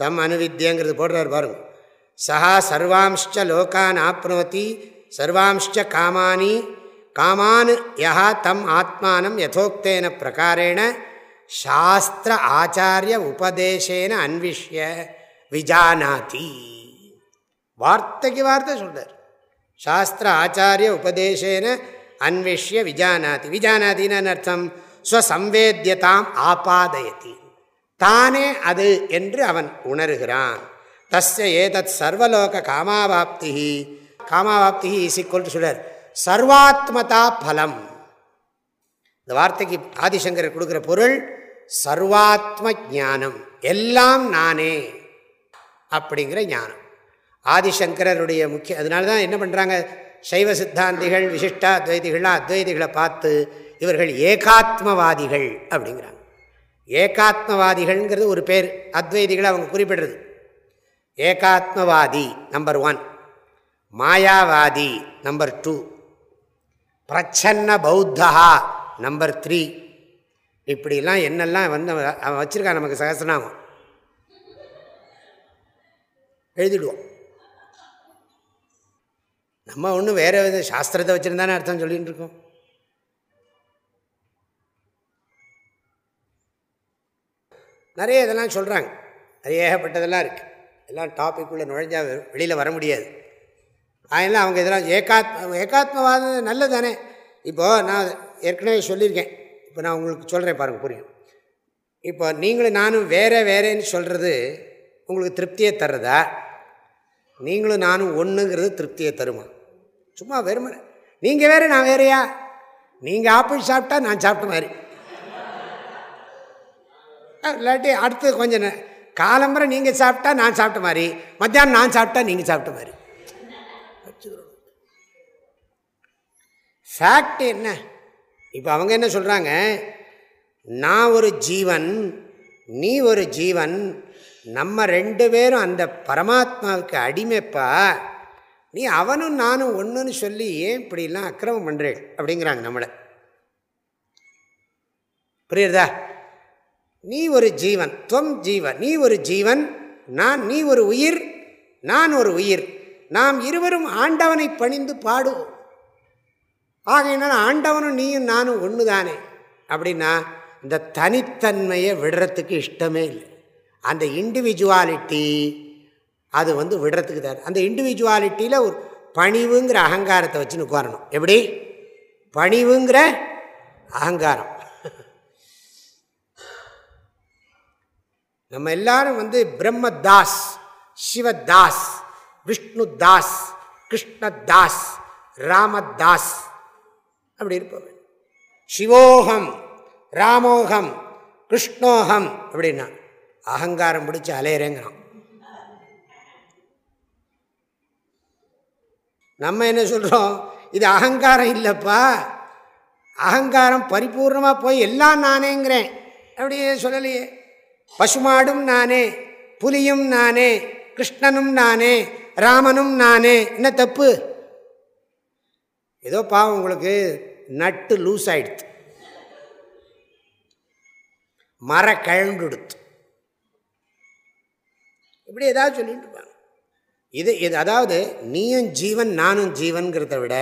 தம் அனுவித்யங்கிறது போடுறார் பாருங்க. சஹா சர்வாம்ச்ச லோகான் ஆப்னோத்தி சர்வாம்ச்ச காமானி காமான் யா தம் ஆத்மானம் யதோக்தேன பிரகாரேண சாஸ்திர ஆச்சாரிய உபதேசேன அன்விஷ்ய விஜானாதி. வார்த்தைக்கு வார்த்தை சொல்கிறார் சாஸ்திர ஆச்சாரிய உபதேசேன அன்விஷ்ய விஜானாதி. விஜானாதின்னு அர்த்தம்? ஸ்வசம்வேத்தியதாம் ஆபாதயதி. தானே அது என்று அவன் உணர்கிறான். தஸ்ய ஏதத் சர்வலோக காமாவாப்தி காமாவாப்தி இஸ் ஈக்குவல் சொல்றார் சர்வாத்மதா பலம். இந்த வார்த்தைக்கு ஆதிசங்கர் கொடுக்குற பொருள் சர்வாத்ம ஞானம். எல்லாம் நானே அப்படிங்கிற ஞானம். ஆதிசங்கரருடைய முக்கிய அதனால தான் என்ன பண்ணுறாங்க சைவ சித்தாந்திகள் விசிஷ்டா அத்வைதிகள்லாம் அத்வைதிகளை பார்த்து இவர்கள் ஏகாத்மவாதிகள் அப்படிங்கிறாங்க. ஏகாத்மவாதிகள்ங்கிறது ஒரு பேர். அத்வைதிகளை அவங்க குறிப்பிடுறது. ஏகாத்மவாதி நம்பர் ஒன் மாயாவாதி நம்பர் டூ பிரச்சன்ன பௌத்தா நம்பர் த்ரீ இப்படிலாம் என்னெல்லாம் வந்து அவன் வச்சுருக்கான் நமக்கு சகசனாகும் எழுதிடுவோம். நம்ம ஒன்றும் வேறு வித சாஸ்திரத்தை வச்சுருந்தானே அர்த்தம் சொல்லிகிட்டு இருக்கோம். நிறைய இதெல்லாம் சொல்கிறாங்க அது ஏகப்பட்டதெல்லாம் இருக்குது எல்லாம் டாப்பிக்குள்ளே நுழைஞ்சால் வெளியில் வர முடியாது. அதனால் அவங்க இதெல்லாம் ஏகாத்ம ஏகாத்மவாதம் நல்லது தானே இப்போது நான் ஏற்கனவே சொல்லியிருக்கேன். இப்போ நான் உங்களுக்கு சொல்கிறேன் பாருங்கள் புரியும். இப்போ நீங்களும் நானும் வேறே வேறேன்னு சொல்கிறது உங்களுக்கு திருப்தியை தர்றதா? நீங்களும் நானும் ஒன்றுங்கிறது திருப்தியை தருமா? சும்மா வெறுமனை. நீங்கள் வேறு நான் வேறையா? நீங்கள் ஆப்பிள் சாப்பிட்டா நான் சாப்பிட்ட மாதிரி. இல்லாட்டி அடுத்து கொஞ்சம் காலம்புரை நீங்கள் சாப்பிட்டா நான் சாப்பிட்ட மாதிரி மத்தியானம் நான் சாப்பிட்டா நீங்கள் சாப்பிட்ட மாதிரி. ஃபேக்ட் என்ன? இப்போ அவங்க என்ன சொல்கிறாங்க நான் ஒரு ஜீவன் நீ ஒரு ஜீவன் நம்ம ரெண்டு பேரும் அந்த பரமாத்மாவுக்கு அடிமைப்பா நீ அவனும் நானும் ஒன்றுன்னு சொல்லி ஏன் இப்படிலாம் அக்கிரமம் பண்ணுறேன் அப்படிங்கிறாங்க நம்மளை. புரியுறதா? நீ ஒரு ஜீவன் துவம் ஜீவன் நீ ஒரு ஜீவன் நான் நீ ஒரு உயிர் நான் ஒரு உயிர். நாம் இருவரும் ஆண்டவனை பணிந்து பாடுவோம். ஆகையினால் ஆண்டவனும் நீயும் நானும் ஒன்று தானே அப்படின்னா இந்த தனித்தன்மையை விடுறதுக்கு இஷ்டமே இல்லை. அந்த இண்டிவிஜுவாலிட்டி அது வந்து விடுறதுக்கு தான் அந்த இண்டிவிஜுவாலிட்டியில் ஒரு பணிவுங்கிற அகங்காரத்தை வச்சு உட்காரணும். எப்படி? பணிவுங்கிற அகங்காரம். நம்ம எல்லாரும் வந்து பிரம்மதாஸ் சிவதாஸ் விஷ்ணு தாஸ் கிருஷ்ணதாஸ் ராமதாஸ் அப்படி இருப்பவன் சிவோகம் ராமோகம் கிருஷ்ணோகம் அப்படின்னா அகங்காரம் பிடிச்சி அலையிறேங்கிறான். நம்ம என்ன சொல்கிறோம் இது அகங்காரம் இல்லைப்பா. அகங்காரம் பரிபூர்ணமாக போய் எல்லாம் நானேங்கிறேன். அப்படியே சொல்லலையே. பசுமாடும் நானே புலியும் நானே கிருஷ்ணனும் நானே ராமனும் நானே. என்ன தப்பு? ஏதோ பாவம் உங்களுக்கு நட்டு லூஸ் ஆயிடுத்து மர கழண்டுடுத்து. இப்படி ஏதாவது சொல்லிட்டு இருப்பாங்க. இது இது அதாவது நீயும் ஜீவன் நானும் ஜீவன்கிறத விட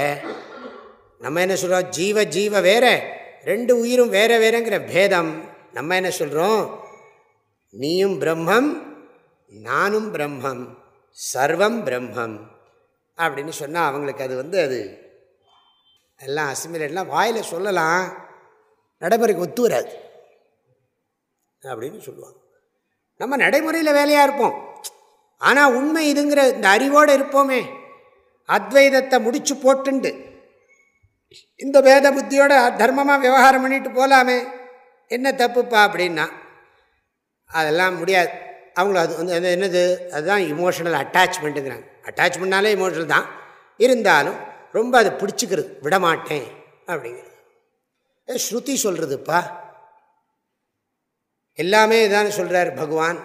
நம்ம என்ன சொல்கிறோம் ஜீவ ஜீவ வேற ரெண்டு உயிரும் வேற வேறங்கிற பேதம். நம்ம என்ன சொல்கிறோம் நீயும் பிரம்மம் நானும் பிரம்மம் சர்வம் பிரம்மம் அப்படின்னு சொன்னால் அவங்களுக்கு அது வந்து அது எல்லாம் அசிமிலாம் வாயில் சொல்லலாம் நடைமுறைக்கு ஒத்து வராது அப்படின்னு சொல்லுவாங்க. நம்ம நடைமுறையில் வேலையாக இருப்போம். ஆனால் உண்மை இதுங்கிற இந்த அறிவோடு இருப்போமே. அத்வைதத்தை முடிச்சு போட்டுண்டு. இந்த வேத புத்தியோட தர்மமாக விவகாரம் பண்ணிட்டு போகலாமே என்ன தப்புப்பா அப்படின்னா அதெல்லாம் முடியாது. அவங்கள அது வந்து என்னது? அதுதான் இமோஷனல் அட்டாச்மெண்ட்டுங்கிறாங்க அட்டாச்மெண்ட்னாலே இமோஷனல் தான். இருந்தாலும் ரொம்ப அதை பிடிச்சிக்கிறது விடமாட்டேன் அப்படிங்கிறது. ஸ்ருதி சொல்கிறதுப்பா எல்லாமே இதான் சொல்கிறார் பகவான்.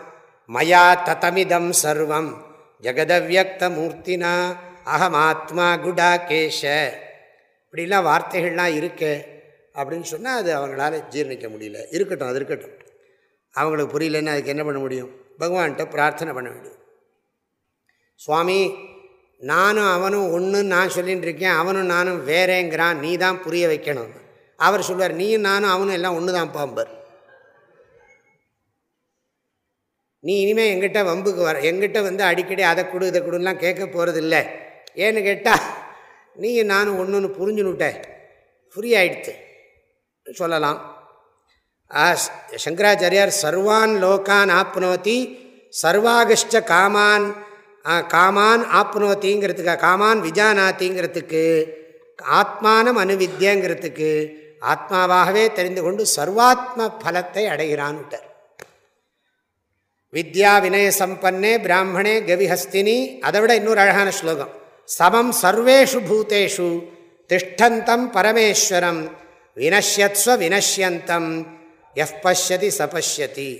மயா ததமிதம் சர்வம். ஜெகதவியக்த மூர்த்தினா அகமாத்மா குடா கேஷ. இப்படிலாம் வார்த்தைகள்லாம் இருக்கு அப்படின்னு சொன்னால் அது அவங்களால ஜீர்ணிக்க முடியல. இருக்கட்டும் அது இருக்கட்டும். அவங்களுக்கு புரியலன்னு அதுக்கு என்ன பண்ண முடியும்? பகவான்கிட்ட பிரார்த்தனை பண்ண முடியும் சுவாமி நானும் அவனும் ஒன்றுன்னு நான் சொல்லிகிட்டு இருக்கேன் அவனும் நானும் வேறேங்கிறான் நீ தான் புரிய வைக்கணும். அவர் சொல்வார் நீயும் நானும் அவனும் எல்லாம் ஒன்று தான் பாம்பர் நீ இனிமேல் எங்கிட்ட வம்புக்கு வர எங்கிட்ட வந்து அடிக்கடி அதை கொடு இதை கொடுலாம் கேட்க போகிறதில்ல ஏன்னு கேட்டால் நீயும் நானும் ஒன்று ஒன்று புரிஞ்சுனுட்ட ஃப்ரீ ஆயிடுத்து. சொல்லலாம். சங்கராச்சாரியார் சர்வான் லோக்கான் ஆப்னோத்தி சர்வாகிஷ்ட காமான் காமான் ஆப்னோத்திங்கிறதுக்கு காமான் விஜானாத்திங்கிறதுக்கு ஆத்மானம் அணுவித்யங்கிறதுக்கு ஆத்மாவாகவே தெரிந்து கொண்டு சர்வாத்ம பலத்தை அடைகிறான்ட்டார் வித்யா வினய சம்பன்னே பிராமணே கவிஹஸ்தினி அதை விட இன்னொரு அழகான ஸ்லோகம் சமம் சர்வேஷு பூத்தேஷு திஷ்டந்தம் பரமேஸ்வரம் வினஷ்யத்ஸ்வ வினஷ்யந்தம் எஃப் பசியதி சபஷ்யதி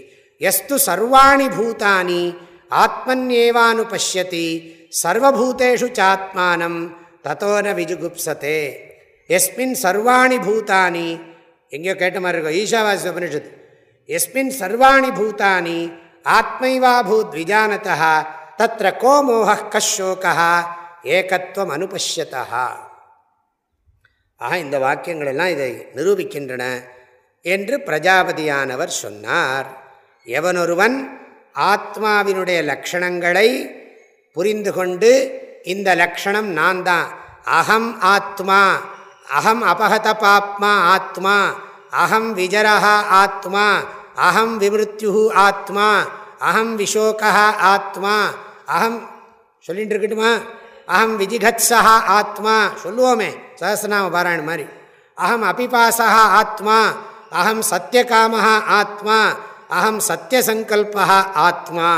எஸ்து சர்வாணி பூதானி ஆத்மன்யேவானு பசியதி சர்வபூதேஷு சாத்மானம் தத்தோன விஜுகுப்சதே எஸ்மின் சர்வாணி பூதானி எங்கேயோ கேட்ட மாதிரி இருக்கும் ஈஷாவாசி உபனிஷத்து எஸ்மின் சர்வாணி பூதானி ஆத்மைவாபூத் விஜானதா தத்திர கோ மோக கஷோகா ஏகத்துவம் அனுபஷ்யதா ஆக இந்த வாக்கியங்கள் எல்லாம் இதை நிரூபிக்கின்றன. என்று பிரஜாபதியானவர் சொன்னார். எவனொருவன் ஆத்மாவினுடைய லக்ஷணங்களை புரிந்து கொண்டு இந்த லக்ஷணம் நான் தான் அகம் ஆத்மா அகம் அபகத பாப்மா ஆத்மா அகம் விஜரஹா ஆத்மா அகம் விமிருத்யு ஆத்மா அகம் விஷோகா ஆத்மா அகம் சொல்லிட்டு இருக்கட்டுமா? அகம் விஜிகத்ஸா ஆத்மா சொல்லுவோமே சஹசிரநாம பாராயணம் மாதிரி. அகம் அபிபாசா ஆத்மா அகம் சத்தியகாம ஆத்மா அகம் சத்தியசங்கல்பா ஆத்மா.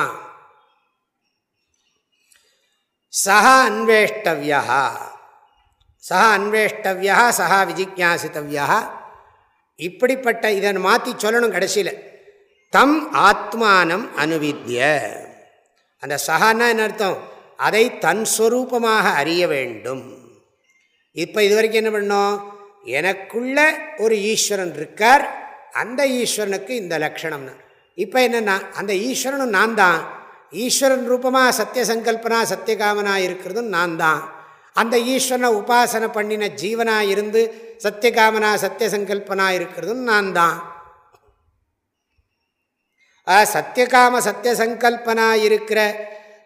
சஹ அன்வேஷ்டவியா சஹ அன்வேஷ்டவியா சஹா விஜிக்யாசித்தவியா இப்படிப்பட்ட இதை மாற்றி சொல்லணும் கடைசியில். தம் ஆத்மானம் அனுவித்ய. அந்த சஹான்னா என்ன அர்த்தம்? அதை தன் ஸ்வரூபமாக அறிய வேண்டும். இப்போ இது வரைக்கும் என்ன பண்ணோம்? எனக்குள்ள ஒரு ஈஸ்வரன் இருக்கார். அந்த ஈஸ்வரனுக்கு இந்த லட்சணம்னு இப்போ என்னென்னா அந்த ஈஸ்வரனும் நான் தான் ஈஸ்வரன் ரூபமாக சத்தியசங்கல்பனா சத்தியகாமனா இருக்கிறதும் நான் தான் அந்த ஈஸ்வரனை உபாசனை பண்ணின ஜீவனாக இருந்து சத்தியகாமனா சத்தியசங்கல்பனா இருக்கிறதும் நான் தான் சத்தியகாம சங்கல்பனா இருக்கிற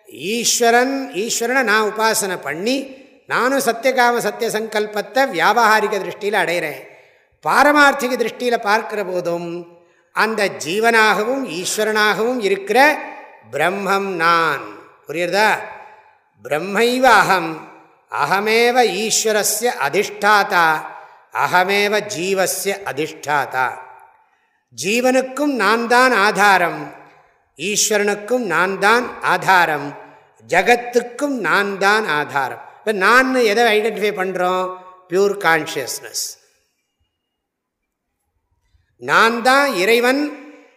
ஈஸ்வரன் ஈஸ்வரனை நான் உபாசனை பண்ணி நானும் சத்தியகாம சத்தியசங்கல்பத்தை வியாபாரிக திருஷ்டியில் அடைகிறேன் பாரமார்த்திக திருஷ்டியில் பார்க்கிற போதும் அந்த ஜீவனாகவும் ஈஸ்வரனாகவும் இருக்கிற பிரம்மம் நான். புரியுறதா? பிரம்மைவ அகம். அகமேவ ஈஸ்வரஸ்ய அதிஷ்டாதா. அகமேவ ஜீவசிய அதிஷ்டாதா. ஜீவனுக்கும் நான் தான் ஆதாரம். ஈஸ்வரனுக்கும் நான் தான் ஆதாரம். ஜகத்துக்கும் நான் தான் ஆதாரம். இப்போ நான் எதை ஐடென்டிஃபை பண்ணுறோம் பியூர் கான்ஷியஸ்னஸ் நான் தான் இறைவன்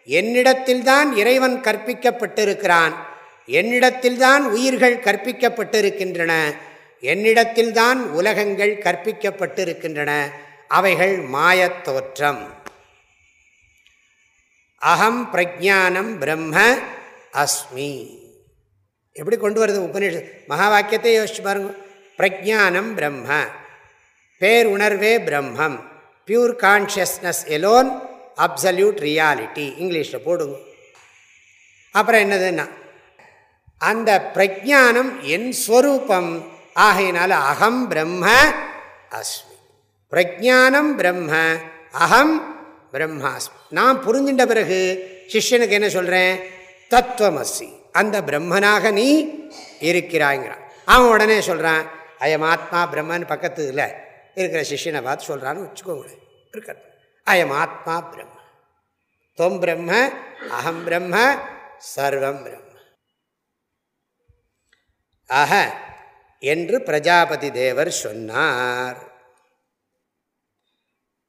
என்னிடத்தில்தான் இறைவன் கற்பிக்கப்பட்டிருக்கிறான். என்னிடத்தில்தான் உயிர்கள் கற்பிக்கப்பட்டிருக்கின்றன. என்னிடத்தில்தான் உலகங்கள் கற்பிக்கப்பட்டிருக்கின்றன. அவைகள் மாயத் தோற்றம். அகம் பிரஜானம் பிரம்ம அஸ்மி. எப்படி கொண்டு வருது உபநிஷ மகா வாக்கியத்தை யோசிச்சு பாருங்கள் பிரஜானம் பிரம்ம. பேர் உணர்வே பிரம்மம். Pure consciousness alone absolute reality இங்கிலீஷில் போடுங்க. அப்புறம் என்னதுன்னா அந்த பிரஜானம் என் ஸ்வரூபம். ஆகையினால அகம் பிரம்ம அஸ்மி. பிரஜானம் பிரம்ம அகம் பிரம்மாஸ்மி நான் புரிஞ்சின்ற பிறகு சிஷ்யனுக்கு என்ன சொல்கிறேன் தத்துவமசி. அந்த பிரம்மனாக நீ இருக்கிறாங்கிறான் அவன் உடனே சொல்கிறான் அயம் ஆத்மா பிரம்மன் பக்கத்தில் இருக்கிற சிஷியனை பார்த்து சொல்கிறான்னு வச்சுக்கோங்களேன். இருக்கட்டும். அயம் ஆத்மா பிரம்ம. தொம் பிரம்ம அகம் பிரம்ம சர்வம் பிரம்ம. ஆக என்று பிரஜாபதி தேவர் சொன்னார்.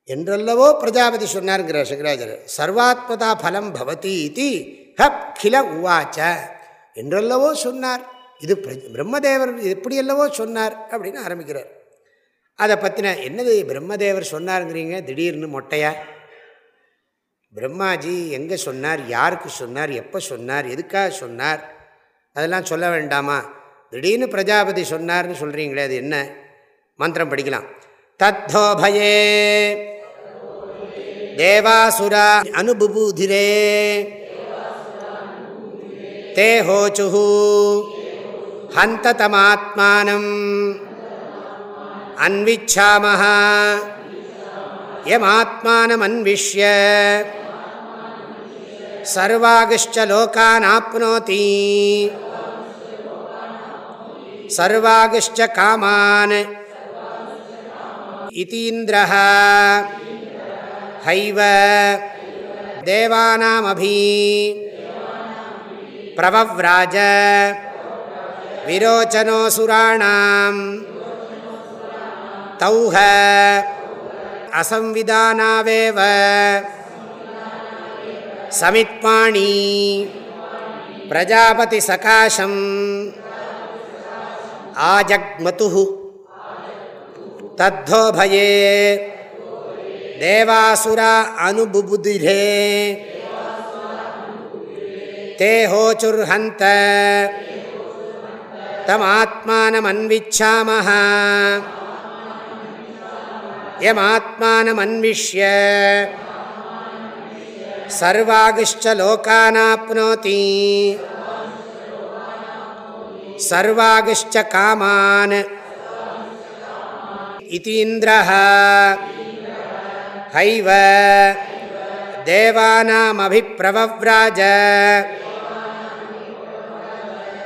என்றல்லவோ பிரஜாபதி சொன்னார்ங்கிறார் சங்கராஜர் சர்வாத்மதா பலம் பவதி இது ஹப் கில உவாச்ச. என்றல்லவோ சொன்னார். இது பிரம்மதேவர் எப்படியல்லவோ சொன்னார் அப்படின்னு ஆரம்பிக்கிறார். அதை பற்றின என்னது பிரம்மதேவர் சொன்னாருங்கிறீங்க? திடீர்னு மொட்டையா? பிரம்மாஜி எங்கே சொன்னார்? யாருக்கு சொன்னார்? எப்போ சொன்னார்? எதுக்காக சொன்னார்? அதெல்லாம் சொல்ல வேண்டாமா? திடீர்னு பிரஜாபதி சொன்னார்னு சொல்கிறீங்களே அது என்ன? மந்திரம் படிக்கலாம். தத்தோபயே தேவாசுரா அனுபுபூதிரே தே ஹோச்சு ஹந்த தமாத்மானம் அன்விச்சாமஹ எம் ஆத்மானம் அன்விஷ்ய சர்வாகிஷ்ட லோகான் ஆப்னோதி சர்வாகிஷ்ட காமான் இதீந்திரஹ ஹைவ தேவானாமபி பிரவவ்ராஜ विरोचनोऽसुराणां तौह असंविदानावेव समित्पाणी प्रजापतिसकाशम् आजग्मतुः। तद्धोभये। देवासुरा अनुबुबुधिरे। ते होचुर्हन्त। தமாத்மானமன்விச்சாமः यमात्मानमन्विष्य सर्वागिश्च लोकानाप्नोति सर्वागिश्च कामान् इतीन्द्रः हैव देवानामभिप्रवव्राज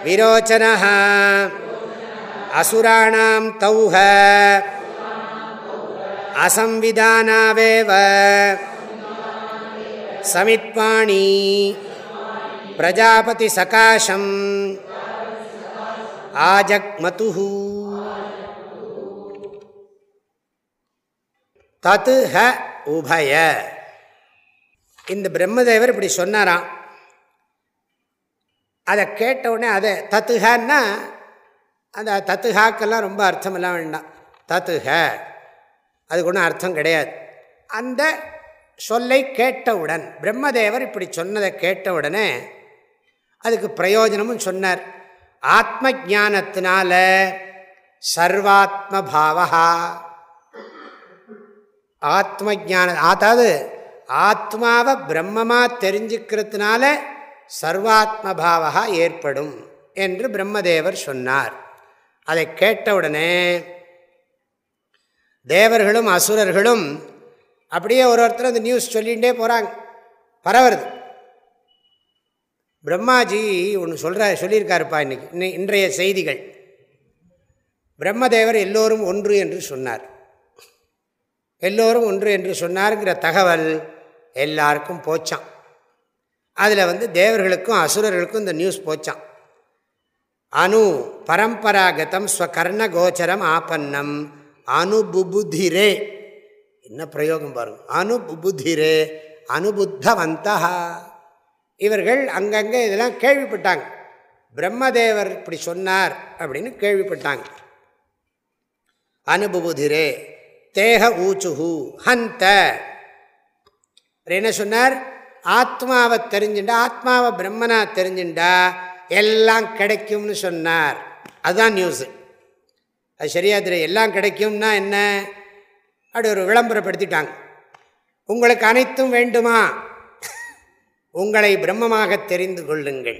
विरोचनः असुराणां तौह असंविधानावेव समित्वाणी प्रजापतिसकाशम् आजग्मतुः தத்து ஹ உபய இந்த பிரம்மதேவர் இப்படி சொன்னாராம் அதை கேட்டவுடனே அதை தத்துகன்னா அந்த தத்துஹாக்கெல்லாம் ரொம்ப அர்த்தமெல்லாம் வேண்டாம். தத்துக அதுக்கு ஒன்றும் அர்த்தம் கிடையாது. அந்த சொல்லை கேட்டவுடன் பிரம்மதேவர் இப்படி சொன்னதை கேட்டவுடனே அதுக்கு பிரயோஜனமும் சொன்னார். ஆத்ம ஜானத்தினால சர்வாத்ம பாவகா ஆத்ம ஜான அதாவது ஆத்மாவை பிரம்மமாக தெரிஞ்சுக்கிறதுனால சர்வாத்மபாவா ஏற்படும் என்று பிரம்மதேவர் சொன்னார். அதை கேட்டவுடனே தேவர்களும் அசுரர்களும் அப்படியே ஒரு ஒருத்தர் அந்த நியூஸ் சொல்லிகிட்டே போகிறாங்க பரவுறது பிரம்மாஜி ஒன்று சொல்கிற சொல்லியிருக்காருப்பா இன்னைக்கு இன்னை இன்றைய செய்திகள். பிரம்மதேவர் எல்லோரும் ஒன்று என்று சொன்னார். எல்லோரும் ஒன்று என்று சொன்னாருங்கிற தகவல் எல்லாருக்கும் போச்சான் அதில் வந்து தேவர்களுக்கும் அசுரர்களுக்கும் இந்த நியூஸ் போச்சான் அணு பரம்பராகதம் ஸ்வகர்ண கோச்சரம் ஆப்பன்னம் அனுபுபுதிரே என்ன பிரயோகம் பாருங்க. அனுபுபுதிரே அனுபுத்தவந்தா இவர்கள் அங்கங்கே இதெல்லாம் கேள்விப்பட்டாங்க. பிரம்மதேவர் இப்படி சொன்னார் அப்படின்னு கேள்விப்பட்டாங்க. அனுபுபுதிரே தேக ஊச்சுஹு ஹந்த. என்ன சொன்னார்? ஆத்மாவை தெரிஞ்சுட்டா ஆத்மாவை பிரம்மனா தெரிஞ்சுட்டா எல்லாம் கிடைக்கும்னு சொன்னார். அதுதான் நியூஸு அது சரியா தெரியும் எல்லாம் கிடைக்கும்னா என்ன? அப்படி ஒரு விளம்பரப்படுத்திட்டாங்க. உங்களுக்கு அனைத்தும் வேண்டுமா? உங்களை பிரம்மமாக தெரிந்து கொள்ளுங்கள்.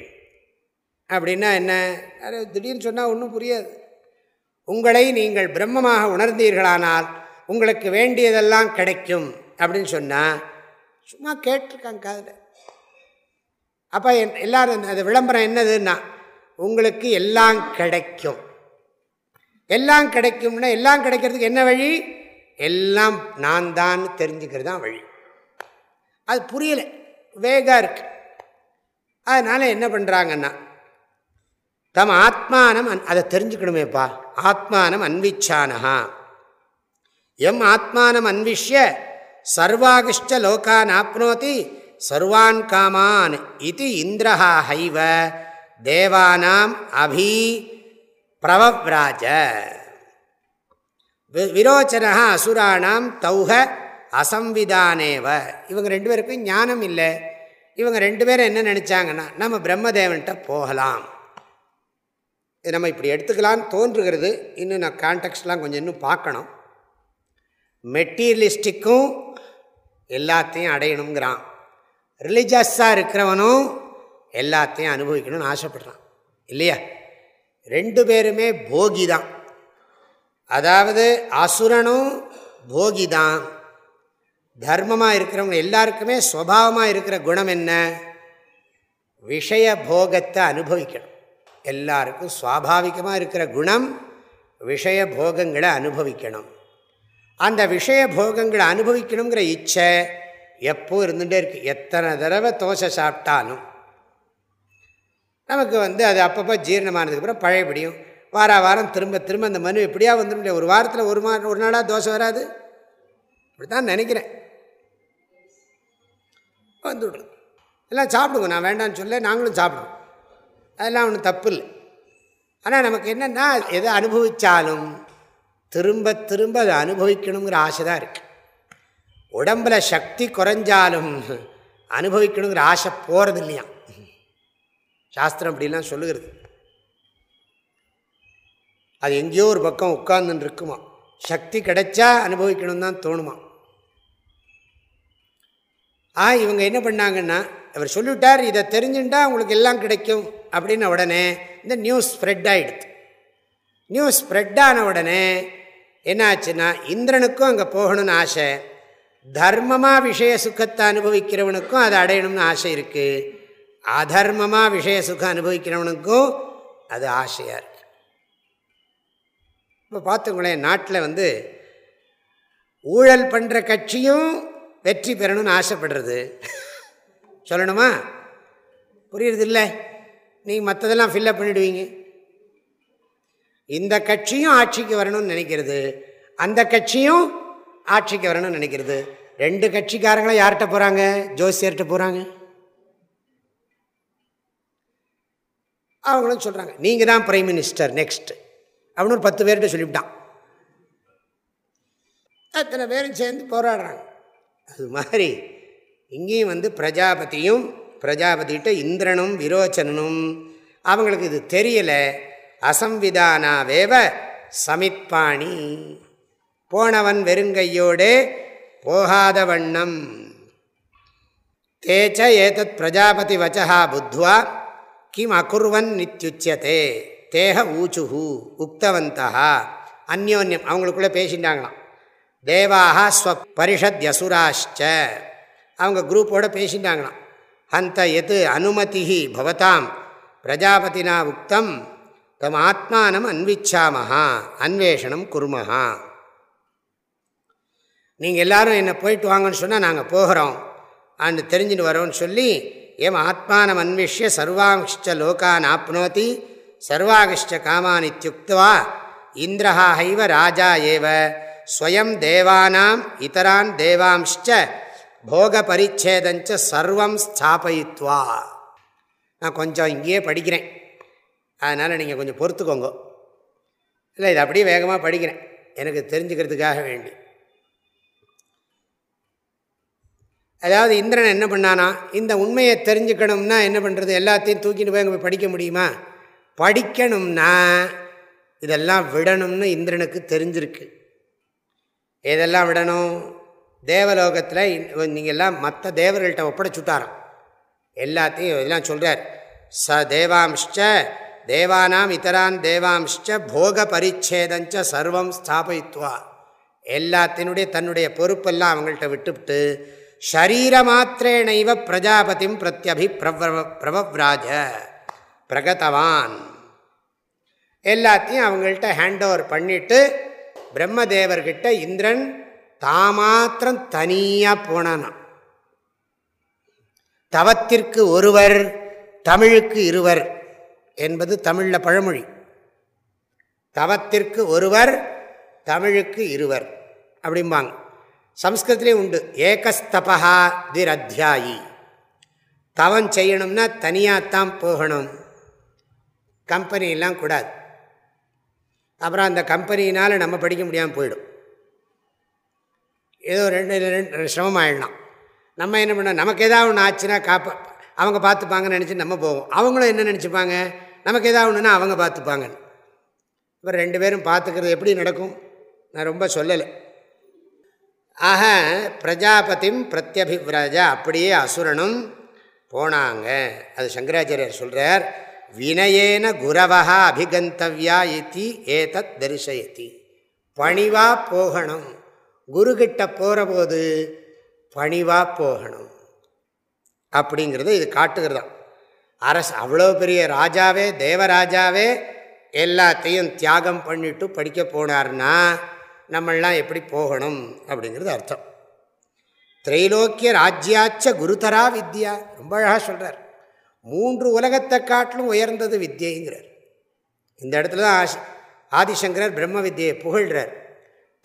அப்படின்னா என்ன? அது திடீர்னு சொன்னால் ஒன்றும் புரியாது. உங்களை நீங்கள் பிரம்மமாக உணர்ந்தீர்களானால் உங்களுக்கு வேண்டியதெல்லாம் கிடைக்கும் அப்படின்னு சொன்னால் சும்மா கேட்டிருக்காங்க காதில். அப்போ என் எல்லாரும் அது விளம்பரம் என்னதுன்னா உங்களுக்கு எல்லாம் கிடைக்கும். எல்லாம் கிடைக்கும்னா எல்லாம் கிடைக்கிறதுக்கு என்ன வழி? எல்லாம் நான் தான் தெரிஞ்சுக்கிறது தான் வழி. அது புரியலை. வேகாக இருக்கு. அதனால் என்ன பண்ணுறாங்கன்னா தம் ஆத்மானம் அன் அதை தெரிஞ்சுக்கணுமேப்பா. ஆத்மானம் அன்விச்சானஹா. எம் ஆத்மானம் அன்விஷ்ய சர்வாகிஷ்ட லோகான் ஆப்னோதி சர்வான் காமான் இது இந்திரஹா ஹைவ தேவானாம் அபி பிரவவ்ராஜ. விரோச்சனா அசுராணாம் தௌஹ அசம்விதானேவ. இவங்க ரெண்டு பேருக்கும் ஞானம் இல்லை. இவங்க ரெண்டு பேரும் என்ன நினச்சாங்கன்னா நம்ம பிரம்மதேவன்கிட்ட போகலாம். இது நம்ம இப்படி எடுத்துக்கலான்னு தோன்றுகிறது. இன்னும் நான் கான்டெக்ட்லாம் கொஞ்சம் இன்னும் பார்க்கணும். மெட்டீரியலிஸ்டிக்கும் எல்லாத்தையும் அடையணுங்கிறான் ரிலிஜியஸாக இருக்கிறவனும் எல்லாத்தையும் அனுபவிக்கணும்னு ஆசைப்படுறான். இல்லையா? ரெண்டு பேருமே போகி தான் அதாவது அசுரனும் போகி தான் தர்மமாக இருக்கிறவங்க எல்லாருக்குமே ஸ்வபாவமாக இருக்கிற குணம் என்ன? விஷய போகத்தை அனுபவிக்கணும். எல்லாருக்கும் சுவாபாவிகமாக இருக்கிற குணம் விஷய போகங்களை அனுபவிக்கணும். அந்த விஷய போகங்களை அனுபவிக்கணுங்கிற இச்சை எப்போ இருந்துகிட்டே இருக்குது எத்தனை தடவை தோசை சாப்பிட்டாலும். நமக்கு வந்து அது அப்பப்போ ஜீரணமானதுக்கப்புறம் பழையபடியும் வார வாரம் திரும்ப திரும்ப அந்த மனு எப்படியா வந்துட முடியாது ஒரு வாரத்தில் ஒரு மா ஒரு நாளாக தோசை வராது. இப்படி தான் நினைக்கிறேன். வந்துவிடும் எல்லாம் சாப்பிடுங்க நான் வேண்டாம்னு சொல்ல நாங்களும் சாப்பிடுவோம் அதெல்லாம் ஒன்றும் தப்பு இல்லை. ஆனால் நமக்கு என்னென்னா எதை அனுபவித்தாலும் திரும்ப திரும்ப அதை அனுபவிக்கணுங்கிற ஆசை தான் இருக்குது உடம்பில் சக்தி குறைஞ்சாலும் அனுபவிக்கணுங்கிற ஆசை போகிறது இல்லையா சாஸ்திரம் அப்படிலாம் சொல்லுகிறது. அது எங்கேயோ ஒரு பக்கம் உட்கார்ந்துன்னு இருக்குமா சக்தி கிடைச்சா அனுபவிக்கணும் தான் தோணுமா? ஆ இவங்க என்ன பண்ணாங்கன்னா அவர் சொல்லிவிட்டார் இதை தெரிஞ்சுட்டா உங்களுக்கு எல்லாம் கிடைக்கும் அப்படின்ன உடனே இந்த நியூஸ் ஸ்ப்ரெட் ஆகிடுது நியூஸ் ஸ்ப்ரெட் ஆன உடனே என்னாச்சுன்னா இந்திரனுக்கும் அங்கே போகணும்னு ஆசை. தர்மமாக விஷய சுகத்தை அனுபவிக்கிறவனுக்கும் அதை அடையணும்னு ஆசை இருக்குது அதர்மமாக விஷய சுகம் அனுபவிக்கிறவனுக்கும் அது ஆசையாக இருக்குது இப்போ பார்த்துங்களேன் நாட்டில் வந்து ஊழல் பண்ணுற கட்சியும் வெற்றி பெறணும்னு ஆசைப்படுறது. சொல்லணுமா? புரியுறதில்ல. நீங்கள் மற்றதெல்லாம் ஃபில்லப் பண்ணிவிடுவீங்க இந்த கட்சியும் ஆட்சிக்கு வரணும்னு நினைக்கிறது. அந்த கட்சியும் ஆட்சிக்கு வரணும்னு நினைக்கிறது. ரெண்டு கட்சிக்காரங்களும் யார்கிட்ட போகிறாங்க ஜோசியர்கிட்ட போகிறாங்க அவங்களும் சொல்கிறாங்க நீங்கள் தான் பிரைம் மினிஸ்டர் நெக்ஸ்ட் அப்படின்னு ஒரு பத்து பேர்கிட்ட சொல்லிவிட்டான். அத்தனை பேரும் சேர்ந்து போராடுறாங்க. அது மாதிரி இங்கேயும் வந்து பிரஜாபதியும் பிரஜாபதிகிட்ட இந்திரனும் விரோச்சனனும் அவங்களுக்கு இது தெரியலை. அசம்விதானாவேவ சமிப்பாணி போனவன் வெறுங்கையோடே போகாத வண்ணம். தேச்ச ஏதத் பிரஜாபதி வச்சா புத்வா கிம் அகுர்வன் நித்யுச்சியதே தேக ஊச்சுஹு உக்தவந்தா அந்யோன்யம் அவங்களுக்குள்ளே பேசிட்டாங்களாம். தேவாக ஸ்வ பரிஷத் யசுராஷ்ச அவங்க குரூப்போடு பேசிட்டாங்களாம். ஹந்த எத் அனுமதி பவதாம் பிரஜாபதினா உக்தம் தம் ஆத்மானம் அன்விச்சாமஹா அன்வேஷனம் குருமஹா. நீங்கள் எல்லாரும் என்னை போயிட்டு வாங்கன்னு சொன்னால் நாங்கள் போகிறோம். அண்டு தெரிஞ்சுட்டு வரோம்னு சொல்லி எம் ஆத்மானம் அன்விஷ்ய சர்வாங்கிஷ்ட லோகான் ஆப்னோதி சர்வாகிஷ்ட காமான் இத்தியுக்துவா இந்திரஹா ஹைவ ராஜா ஏவ ஸ்வயம் தேவானாம் இதரான் தேவாம்ச்ச போக பரிச்சேதஞ்ச சர்வம் ஸ்தாபயித்வா. நான் கொஞ்சம் இங்கேயே படிக்கிறேன். அதனால் நீங்கள் கொஞ்சம் பொறுத்துக்கோங்க. இல்லை இது அப்படியே வேகமாக படிக்கிறேன். எனக்கு தெரிஞ்சுக்கிறதுக்காக வேண்டி. அதாவது இந்திரன் என்ன பண்ணானா இந்த உண்மையை தெரிஞ்சுக்கணும்னா என்ன பண்ணுறது எல்லாத்தையும் தூக்கிட்டு போய் அங்கே படிக்க முடியுமா? படிக்கணும்னா இதெல்லாம் விடணும்னு இந்திரனுக்கு தெரிஞ்சிருக்கு. எதெல்லாம் விடணும்? தேவலோகத்தில் நீங்கள்லாம் மற்ற தேவர்கள்ட்ட ஒப்படைச்சுட்டாராம். எல்லாத்தையும் இதெல்லாம் சொல்கிறார் ச தேவாம்ச்ச தேவானாம் இதரான் தேவாம்ச்ச போக பரிச்சேதஞ்ச சர்வம் ஸ்தாபயித்வா. எல்லாத்தினுடைய தன்னுடைய பொறுப்பெல்லாம் அவங்கள்ட்ட விட்டுவிட்டு ஷரீர மாத்திரேனைவ பிரஜாபதிம் பிரத்யபி பிரவ பிரவவ்ராஜ. பிரகதவான். எல்லாத்தையும் அவங்கள்ட்ட ஹேண்ட் ஓவர் பண்ணிவிட்டு பிரம்மதேவர்கிட்ட இந்திரன் தாமாத்திரம் தனியாக போனானா தவத்திற்கு ஒருவர் தமிழுக்கு இருவர் என்பது தமிழில் பழமொழி. தவத்திற்கு ஒருவர் தமிழுக்கு இருவர் அப்படிம்பாங்க. சம்ஸ்கிருத்திலே உண்டு. ஏகஸ்தபா திர் அத்தியாயி தவம் செய்யணும்னா தனியாகத்தான் போகணும். கம்பெனியெல்லாம் கூடாது. அப்புறம் அந்த கம்பெனினால் நம்ம படிக்க முடியாமல் போயிடும். ஏதோ ரெண்டு ரெண்டு சிரமம் ஆயிடலாம் நம்ம என்ன பண்ணோம் நமக்கு ஏதாவது ஒன்று ஆச்சுன்னா காப்ப அவங்க பார்த்துப்பாங்கன்னு நினச்சி நம்ம போவோம். அவங்களும் என்ன நினச்சிப்பாங்க? நமக்கு எதா ஒன்றுனா அவங்க பார்த்துப்பாங்கன்னு இப்போ ரெண்டு பேரும் பார்த்துக்கிறது எப்படி நடக்கும்? நான் ரொம்ப சொல்லலை. ஆக பிரஜாபதிம் பிரத்யபிவிராஜா அப்படியே அசுரனும் போனாங்க. அது சங்கராச்சாரியர் சொல்கிறார் வினயேன குரவா அபிகந்தவ்யா இத்தி ஏதத் தரிசயத்தி பணிவாக போகணும். குருக்கிட்ட போகிற போது பணிவாக போகணும். அப்படிங்கிறத இது காட்டுகிறதான் அரசு அவ்வளோ பெரிய ராஜாவே தேவராஜாவே எல்லாத்தையும் தியாகம் பண்ணிட்டு படிக்க போனார்னா நம்மளாம் எப்படி போகணும் அப்படிங்கிறது அர்த்தம். திரைலோக்கிய ராஜ்யாச்ச குருதரா வித்யா ரொம்ப அழகாக சொல்கிறார் மூன்று உலகத்தை காட்டிலும் உயர்ந்தது வித்யைங்கிறார். இந்த இடத்துல தான் ஆதிசங்கரர் பிரம்ம வித்யை புகழ்கிறார்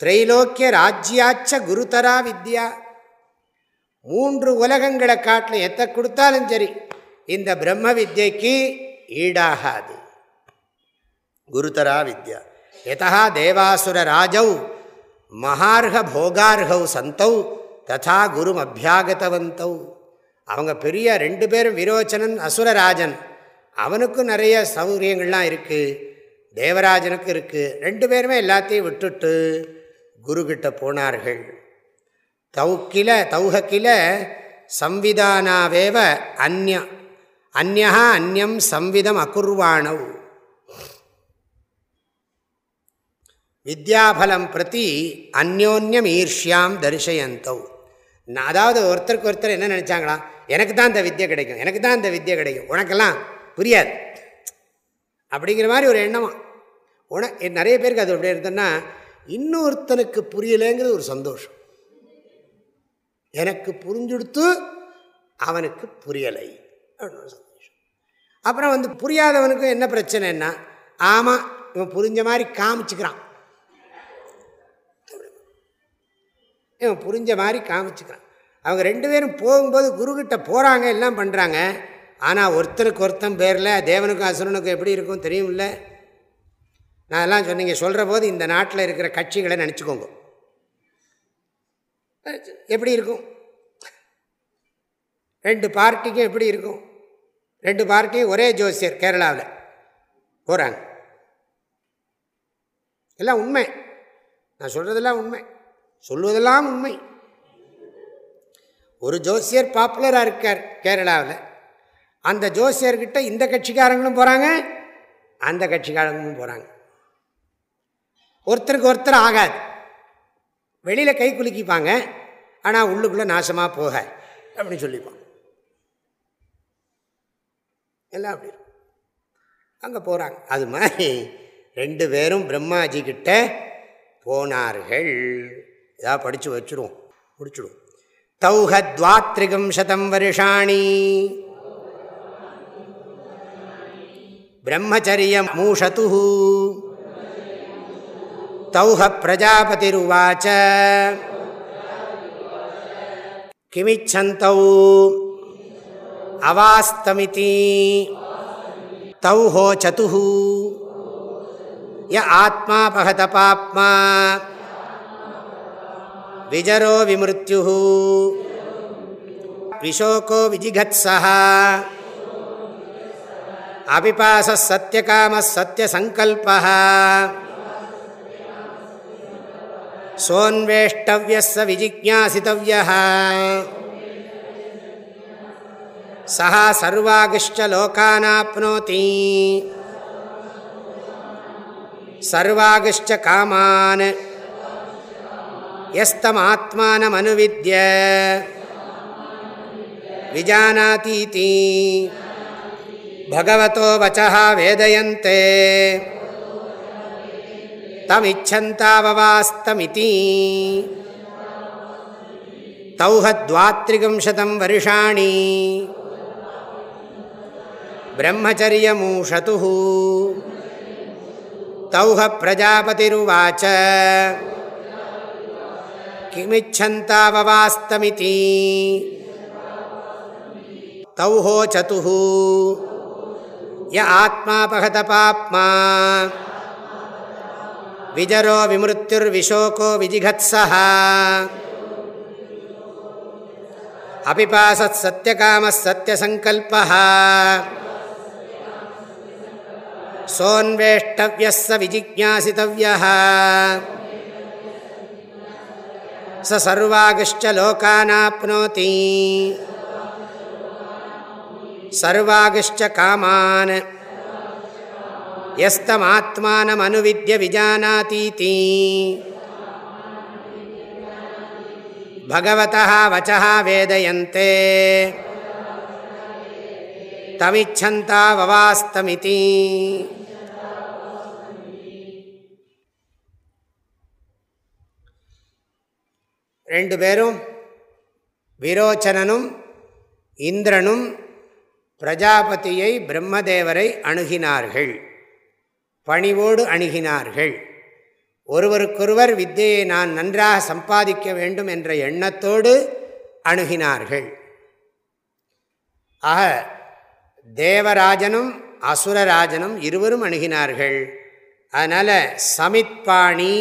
திரைலோக்கிய ராஜ்யாச்ச குருதரா வித்யா மூன்று உலகங்களை காட்டிலும் எத்தை கொடுத்தாலும் சரி இந்த பிரம்ம வித்யைக்கு ஈடாகாது. குருதரா வித்யா எதா தேவாசுர ராஜௌ மகார்க போகார்கௌ சந்தௌ ததா குரும் அபியாகதவந்தௌ அவங்க பெரிய ரெண்டு பேரும் விரோச்சனன் அசுரராஜன். அவனுக்கும் நிறைய சௌகரியங்கள்லாம் இருக்குது தேவராஜனுக்கு இருக்குது ரெண்டு பேருமே எல்லாத்தையும் விட்டுட்டு குருக்கிட்ட போனார்கள். தௌக்கில தௌஹக்கில சம்விதானாவேவ அந்நிய அந்நா அந்நியம் சம்விதம் அகுர்வாணவ் வித்யாபலம் பிரதி அந்யோன்யம் ஈர்ஷ்யாம் தரிசயந்தவ் அதாவது ஒருத்தருக்கு ஒருத்தர் என்ன நினச்சாங்களா? எனக்கு தான் இந்த வித்தியை கிடைக்கும் எனக்கு தான் இந்த வித்தியை கிடைக்கும். உனக்கெல்லாம் புரியாது. அப்படிங்கிற மாதிரி ஒரு எண்ணமா. உன நிறைய பேருக்கு அது எப்படி இருந்ததுன்னா இன்னொருத்தனுக்கு புரியலைங்கிறது ஒரு சந்தோஷம். எனக்கு புரிஞ்சுடுத்து அவனுக்கு புரியலை. அப்படின்னு சந்தோஷம் அப்புறம் வந்து புரியாதவனுக்கும் என்ன பிரச்சனைன்னா ஆமாம் இவன் புரிஞ்ச மாதிரி காமிச்சுக்கிறான். இவன் புரிஞ்ச மாதிரி காமிச்சுக்கிறான். அவங்க ரெண்டு பேரும் போகும்போது குருக்கிட்ட போகிறாங்க எல்லாம் பண்ணுறாங்க ஆனால் ஒருத்தருக்கு ஒருத்தன் பேரில் தேவனுக்கும் அசுரனுக்கும் எப்படி இருக்கும் தெரியும்ல நான் எல்லாம் சொன்னீங்க சொல்கிற போது இந்த நாட்டில் இருக்கிற கட்சிகளை நினச்சிக்கோங்க. எப்படி இருக்கும்? ரெண்டு பார்ட்டிக்கும் எப்படி இருக்கும்? ரெண்டு பார்ட்டியும் ஒரே ஜோசியர் கேரளாவில். போகிறாங்க எல்லாம் உண்மை. நான் சொல்கிறதெல்லாம் உண்மை. சொல்வதெல்லாம் உண்மை. ஒரு ஜோசியர் பாப்புலராக இருக்கார் கேரளாவில். அந்த ஜோசியர்கிட்ட இந்த கட்சிக்காரங்களும் போகிறாங்க அந்த கட்சிக்காரங்களும் போகிறாங்க ஒருத்தருக்கு ஒருத்தர் ஆகாது. வெளியில் கை குலுக்கிப்பாங்க ஆனால் உள்ளுக்குள்ளே நாசமாக போக அப்படின்னு சொல்லிப்பான் எல்லாம் அப்படி அங்கே போகிறாங்க அது மாதிரி ரெண்டு பேரும் பிரம்மாஜி கிட்ட போனார்கள். ஏதாவது படித்து வச்சுருவோம். முடிச்சுடுவோம். தௌஹத்வாத்ரிகம் சதம் வருஷாணி. பிரம்மச்சரிய மூஷது தௌஹ பிரஜாபதிருவாச்ச. கிமிச்சந்தௌ. அவாஸ்தமிதி தௌஹோச்சது ய ஆத்மாபகத பாப்மா விஜரோ விமிருத்யு விஷோகோ விஜிகத்ஸா அபிபாச சத்தியகாம சத்தியசங்கல்ப சோன்வேஷ்டவியஸ் விஜிஜாசித்தவிய சா சர்வாகிஷ்ட லோகானாப்னோதி சர்வாகிஷ்ட காமான் அனுவித்ய விஜானாதீதி பகவதோ வச்சா வேதயந்தே தமிச்சந்தாவவாஸ்தமிதி தௌஹத்வாத்ரிகம்சதம் வருஷாணி பிரம்மச்சரியமூஷது தௌஹ பிரஜாபதிருவாச்ச கிமிச்சந்தாவவாஸ்தமிதி தௌஹோச்சது ய ஆத்மாபகத பாப்மா விஜரோ விமிருத்யுர்விசோகோ விஜிகத்ஸா அபிபாசத் சத்தியகாம சத்தியசங்கல்ப சோன்வேஷ்டவியஸ் விஜிஜாசித்தவிய ச சர்வாகிஷ்ட லோகானாப்னோதி சர்வாகிஷ்ட காமான் எஸ்தமாத்மானமனுவித்ய விஜானாதீதி பகவதா வச்சா வேதயந்தே ரெண்டு பேரும் விரோச்சனனும் இந்திரனும் பிரஜாபதியை பிரம்மதேவரை அணுகினார்கள். பணிவோடு அணுகினார்கள். ஒருவருக்கொருவர் வித்தியை நான் நன்றாக சம்பாதிக்க வேண்டும் என்ற எண்ணத்தோடு அணுகினார்கள். ஆக தேவராஜனும் அசுரராஜனும் இருவரும் அணுகினார்கள். அதனால் சமித்பாணி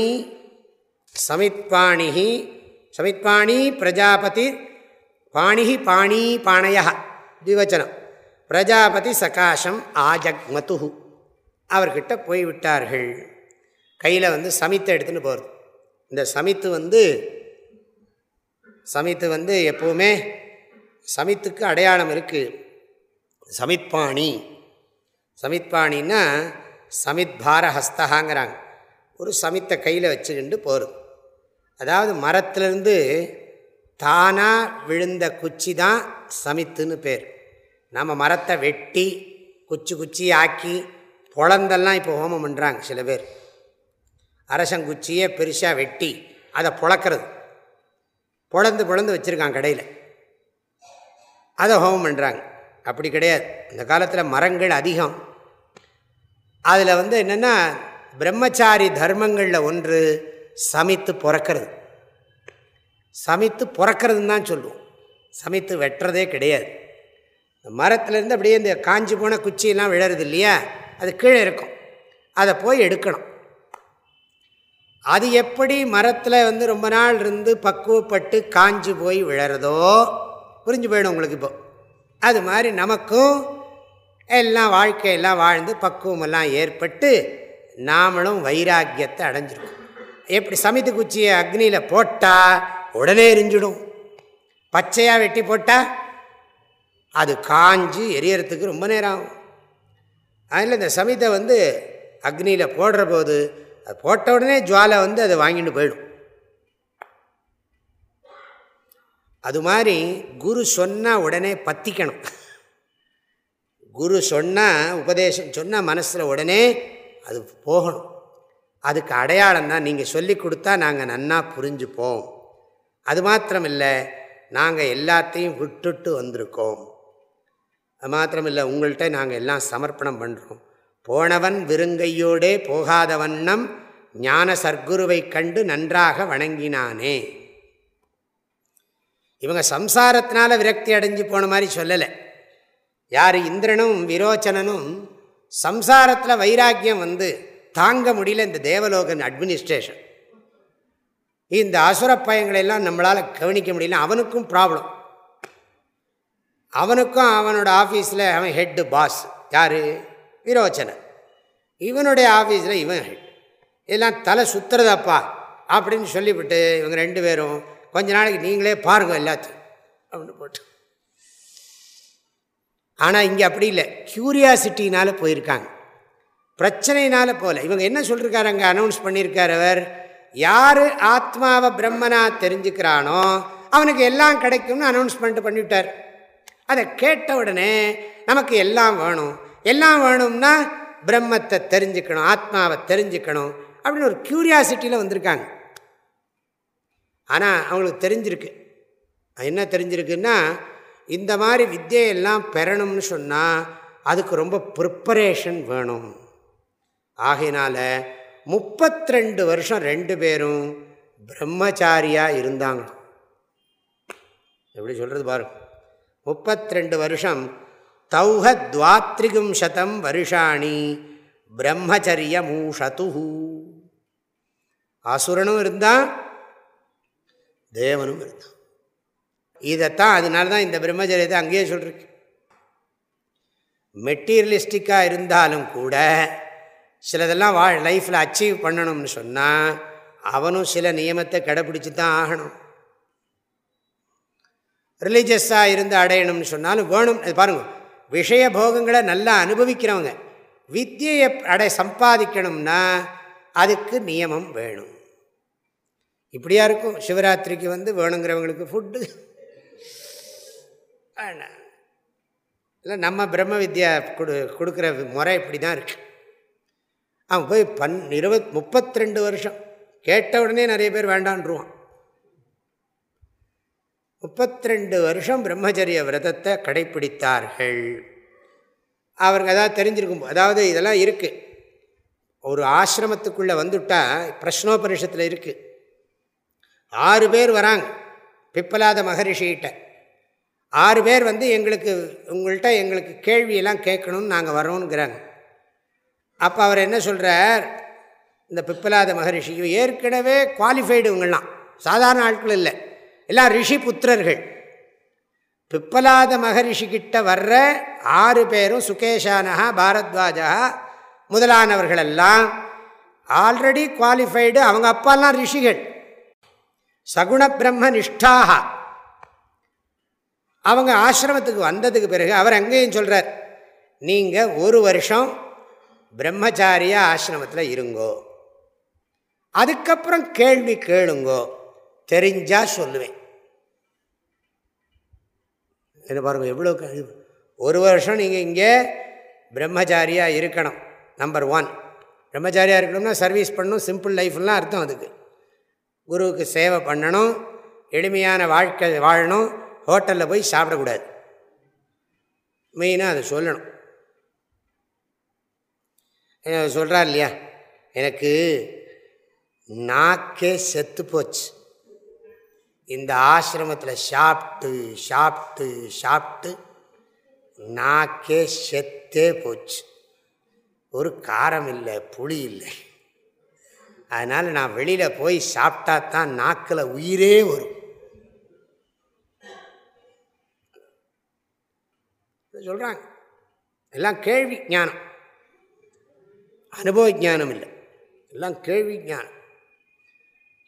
சமித்பாணிகி சமித்பாணி பிரஜாபதி பாணிஹி பாணி பாணய திவச்சனம் பிரஜாபதி சகாசம் ஆஜக்மது அவர்கிட்ட போய்விட்டார்கள் கையில் வந்து சமித்தை எடுத்துன்னு போகிறது இந்த சமித்து வந்து சமித்து வந்து எப்போவுமே சமித்துக்கு அடையாளம் இருக்குது சமித்பாணி சமித்பாணின்னா சமித் பாரஹஸ்தகாங்கிறாங்க ஒரு சமித்தை கையில் வச்சுக்கிண்டு போகிறது அதாவது மரத்துலேருந்து தானாக விழுந்த குச்சி தான் சமித்துன்னு பேர். நம்ம மரத்தை வெட்டி குச்சி குச்சி ஆக்கி பொழந்தெல்லாம் இப்போ ஹோமம் பண்ணுறாங்க சில பேர். அரசங்குச்சியை பெருசாக வெட்டி அதை புழக்கிறது. புலந்து புலந்து வச்சுருக்கான் கடையில். அதை ஹோமம் பண்ணுறாங்க அப்படி கிடையாது. இந்த காலத்தில் மரங்கள் அதிகம். அதில் வந்து என்னென்னா பிரம்மச்சாரி தர்மங்களில் ஒன்று சமைத்து பிறக்கிறது. சமைத்து பிறக்கிறதுன்னு தான் சொல்லுவோம். சமைத்து வெட்டுறதே கிடையாது. மரத்துலேருந்து அப்படியே இந்த காஞ்சி போன குச்சியெல்லாம் விழறது இல்லையா? அது கீழே இருக்கும். அதை போய் எடுக்கணும். அது எப்படி மரத்தில் வந்து ரொம்ப நாள் இருந்து பக்குவப்பட்டு காஞ்சி போய் விழறதோ புரிஞ்சு போயிடும் உங்களுக்கு இப்போ. அது மாதிரி நமக்கும் எல்லாம் வாழ்க்கையெல்லாம் வாழ்ந்து பக்குவமெல்லாம் ஏற்பட்டு நாமளும் வைராக்கியத்தை அடைஞ்சிருக்கோம். எப்படி சமித்து குச்சியை அக்னியில் போட்டால் உடனே எரிஞ்சிடும். பச்சையாக வெட்டி போட்டால் அது காஞ்சி எரியறதுக்கு ரொம்ப நேரம் ஆகும். அதில் இந்த சமித்தை வந்து அக்னியில் போடுற போது அது போட்ட உடனே ஜுவாலை வந்து அதை வாங்கிட்டு போயிடும். அது மாதிரி குரு சொன்னால் உடனே பற்றிக்கணும் குரு சொன்னால் உபதேசம் சொன்னால் மனசில் உடனே அது போகணும். அதுக்கு அடையாளம் தான் நீங்கள் சொல்லி கொடுத்தா நாங்கள் நன்னா புரிஞ்சுப்போம். அது மாத்திரமில்லை நாங்கள் எல்லாத்தையும் விட்டுட்டு வந்திருக்கோம். அது மாத்திரமில்லை உங்கள்கிட்ட நாங்கள் எல்லாம் சமர்ப்பணம் பண்ணுறோம் போனவன் விருங்கையோடே போகாத வண்ணம் ஞான சர்க்குருவை கண்டு நன்றாக வணங்கினானே. இவங்க சம்சாரத்தினால விரக்தி அடைஞ்சு போன மாதிரி சொல்லலை. யார் இந்திரனும் விரோச்சனனும் சம்சாரத்தில் வைராக்கியம் வந்து தாங்க முடியல இந்த தேவலோகன் அட்மினிஸ்ட்ரேஷன் இந்த அசுர பயங்களெல்லாம் நம்மளால் கவனிக்க முடியல. அவனுக்கும் ப்ராப்ளம் அவனுக்கும் அவனோட ஆஃபீஸில் அவன் ஹெட்டு பாஸ் யார்? விரோச்சனன் இவனுடைய ஆஃபீஸில் இவன் ஹெட் இதெல்லாம் தலை சுற்றுறதாப்பா அப்படின்னு சொல்லிவிட்டு இவங்க ரெண்டு பேரும் கொஞ்ச நாளைக்கு நீங்களே பாருங்க எல்லாத்தையும். அப்படின்னு போட்டு. ஆனால் இங்கே அப்படி இல்லை. க்யூரியாசிட்டினால் போயிருக்காங்க. பிரச்சனையினால் போகல. இவங்க என்ன சொல்லியிருக்காரு அங்கே அனௌன்ஸ் பண்ணியிருக்கார் அவர். யார் ஆத்மாவை பிரம்மனா தெரிஞ்சுக்கிறானோ அவனுக்கு எல்லாம் கிடைக்கும்னு அனௌன்ஸ்மெண்ட் பண்ணிவிட்டார். அதை கேட்ட உடனே நமக்கு எல்லாம் வேணும். எல்லாம் வேணும்னா பிரம்மத்தை தெரிஞ்சுக்கணும் ஆத்மாவை தெரிஞ்சுக்கணும் அப்படின்னு ஒரு க்யூரியாசிட்டியில் வந்திருக்காங்க. ஆனால் அவங்களுக்கு தெரிஞ்சிருக்கு. என்ன தெரிஞ்சிருக்குன்னா இந்த மாதிரி வித்தியெல்லாம் பெறணும்னு சொன்னால் அதுக்கு ரொம்ப ப்ரிப்பரேஷன் வேணும். ஆகையினால முப்பத்திரெண்டு வருஷம் ரெண்டு பேரும் பிரம்மச்சாரியாக இருந்தாங்க. எப்படி சொல்கிறது பாருங்க முப்பத்திரெண்டு வருஷம் தௌஹ துவாத்ரிகும் சதம் வருஷாணி பிரம்மச்சரிய மூஷது அசுரனும் இருந்தான் தேவனும் இருந்தான். இதைத்தான் அதனால தான் இந்த பிரம்மச்சரியத்தை அங்கேயே சொல்கிறேன் மெட்டீரியலிஸ்டிக்காக இருந்தாலும் கூட சிலதெல்லாம் வா லைஃப்பில் அச்சீவ் பண்ணணும்னு சொன்னால் அவனும் சில நியமத்தை கடைப்பிடிச்சி தான் ஆகணும். ரிலீஜியஸாக இருந்து அடையணும்னு சொன்னாலும் வேணும். பாருங்கள் விஷய போகங்களை நல்லா அனுபவிக்கிறவங்க வித்தியை அடை சம்பாதிக்கணும்னா அதுக்கு நியமம் வேணும். இப்படியா இருக்கும்? சிவராத்திரிக்கு வந்து வேணுங்கிறவங்களுக்கு ஃபுட்டு இல்லை நம்ம பிரம்ம வித்யா கொடு கொடுக்குற முறை இப்படி தான் இருக்குது அவன் போய் பன் இருபத் முப்பத்தி ரெண்டு வருஷம். கேட்ட உடனே நிறைய பேர் வேண்டான்ருவான். முப்பத்தி ரெண்டு வருஷம் பிரம்மச்சரிய விரதத்தை கடைப்பிடித்தார்கள். அவருக்கு அதாவது தெரிஞ்சிருக்கும். அதாவது இதெல்லாம் இருக்குது ஒரு ஆசிரமத்துக்குள்ளே வந்துட்டால் பிரஷ்னோபனிஷத்தில் இருக்குது ஆறு பேர் வராங்க. பிப்பலாத மகரிஷிகிட்ட. ஆறு பேர் வந்து எங்களுக்கு உங்கள்கிட்ட எங்களுக்கு கேள்வியெல்லாம் கேட்கணும்னு நாங்கள் வரோங்கிறாங்க அப்போ அவர் என்ன சொல்கிறார் இந்த பிப்பலாத மகரிஷி ஏற்கனவே குவாலிஃபைடு இவங்கள்லாம். சாதாரண ஆட்கள் இல்லை. எல்லாம் ரிஷி புத்திரர்கள். பிப்பலாத மகரிஷிக்கிட்ட வர்ற ஆறு பேரும் சுகேஷானஹா பாரத்வாஜா முதலானவர்களெல்லாம் ஆல்ரெடி குவாலிஃபைடு அவங்க அப்பாலாம் ரிஷிகள். சகுண பிரம்ம நிஷ்டாக அவங்க ஆசிரமத்துக்கு வந்ததுக்கு பிறகு அவர் அங்கேயும் சொல்கிறார் நீங்கள் ஒரு வருஷம் பிரம்மச்சாரியா ஆசிரமத்தில் இருங்கோ. அதுக்கப்புறம் கேள்வி கேளுங்கோ. தெரிஞ்சா சொல்லுவேன். என்ன பாருங்கள் எவ்வளோ ஒரு வருஷம் நீங்கள் இங்கே பிரம்மச்சாரியாக இருக்கணும் நம்பர் ஒன் பிரம்மச்சாரியாக இருக்கணும்னா சர்வீஸ் பண்ணணும் சிம்பிள் லைஃப்லாம் அர்த்தம் அதுக்கு. குருவுக்கு சேவை பண்ணணும் எளிமையான வாழ்க்கை வாழணும் ஹோட்டலில் போய் சாப்பிடக்கூடாது. மெயினாக அதை சொல்லணும். சொல்கிறார் இல்லையா? எனக்கு நாக்கே செத்து போச்சு. இந்த ஆசிரமத்தில் சாப்பிட்டு சாப்பிட்டு சாப்பிட்டு நாக்கே செத்தே போச்சு. ஒரு காரம் இல்லை புளி இல்லை. அதனால் நான் வெளியில் போய் சாப்பிட்டா தான் நாக்கில் உயிரே வரும். சொல்கிறாங்க எல்லாம் கேள்வி ஞானம். அனுபவ ஜானம் இல்லை எல்லாம் கேள்வி ஞானம்.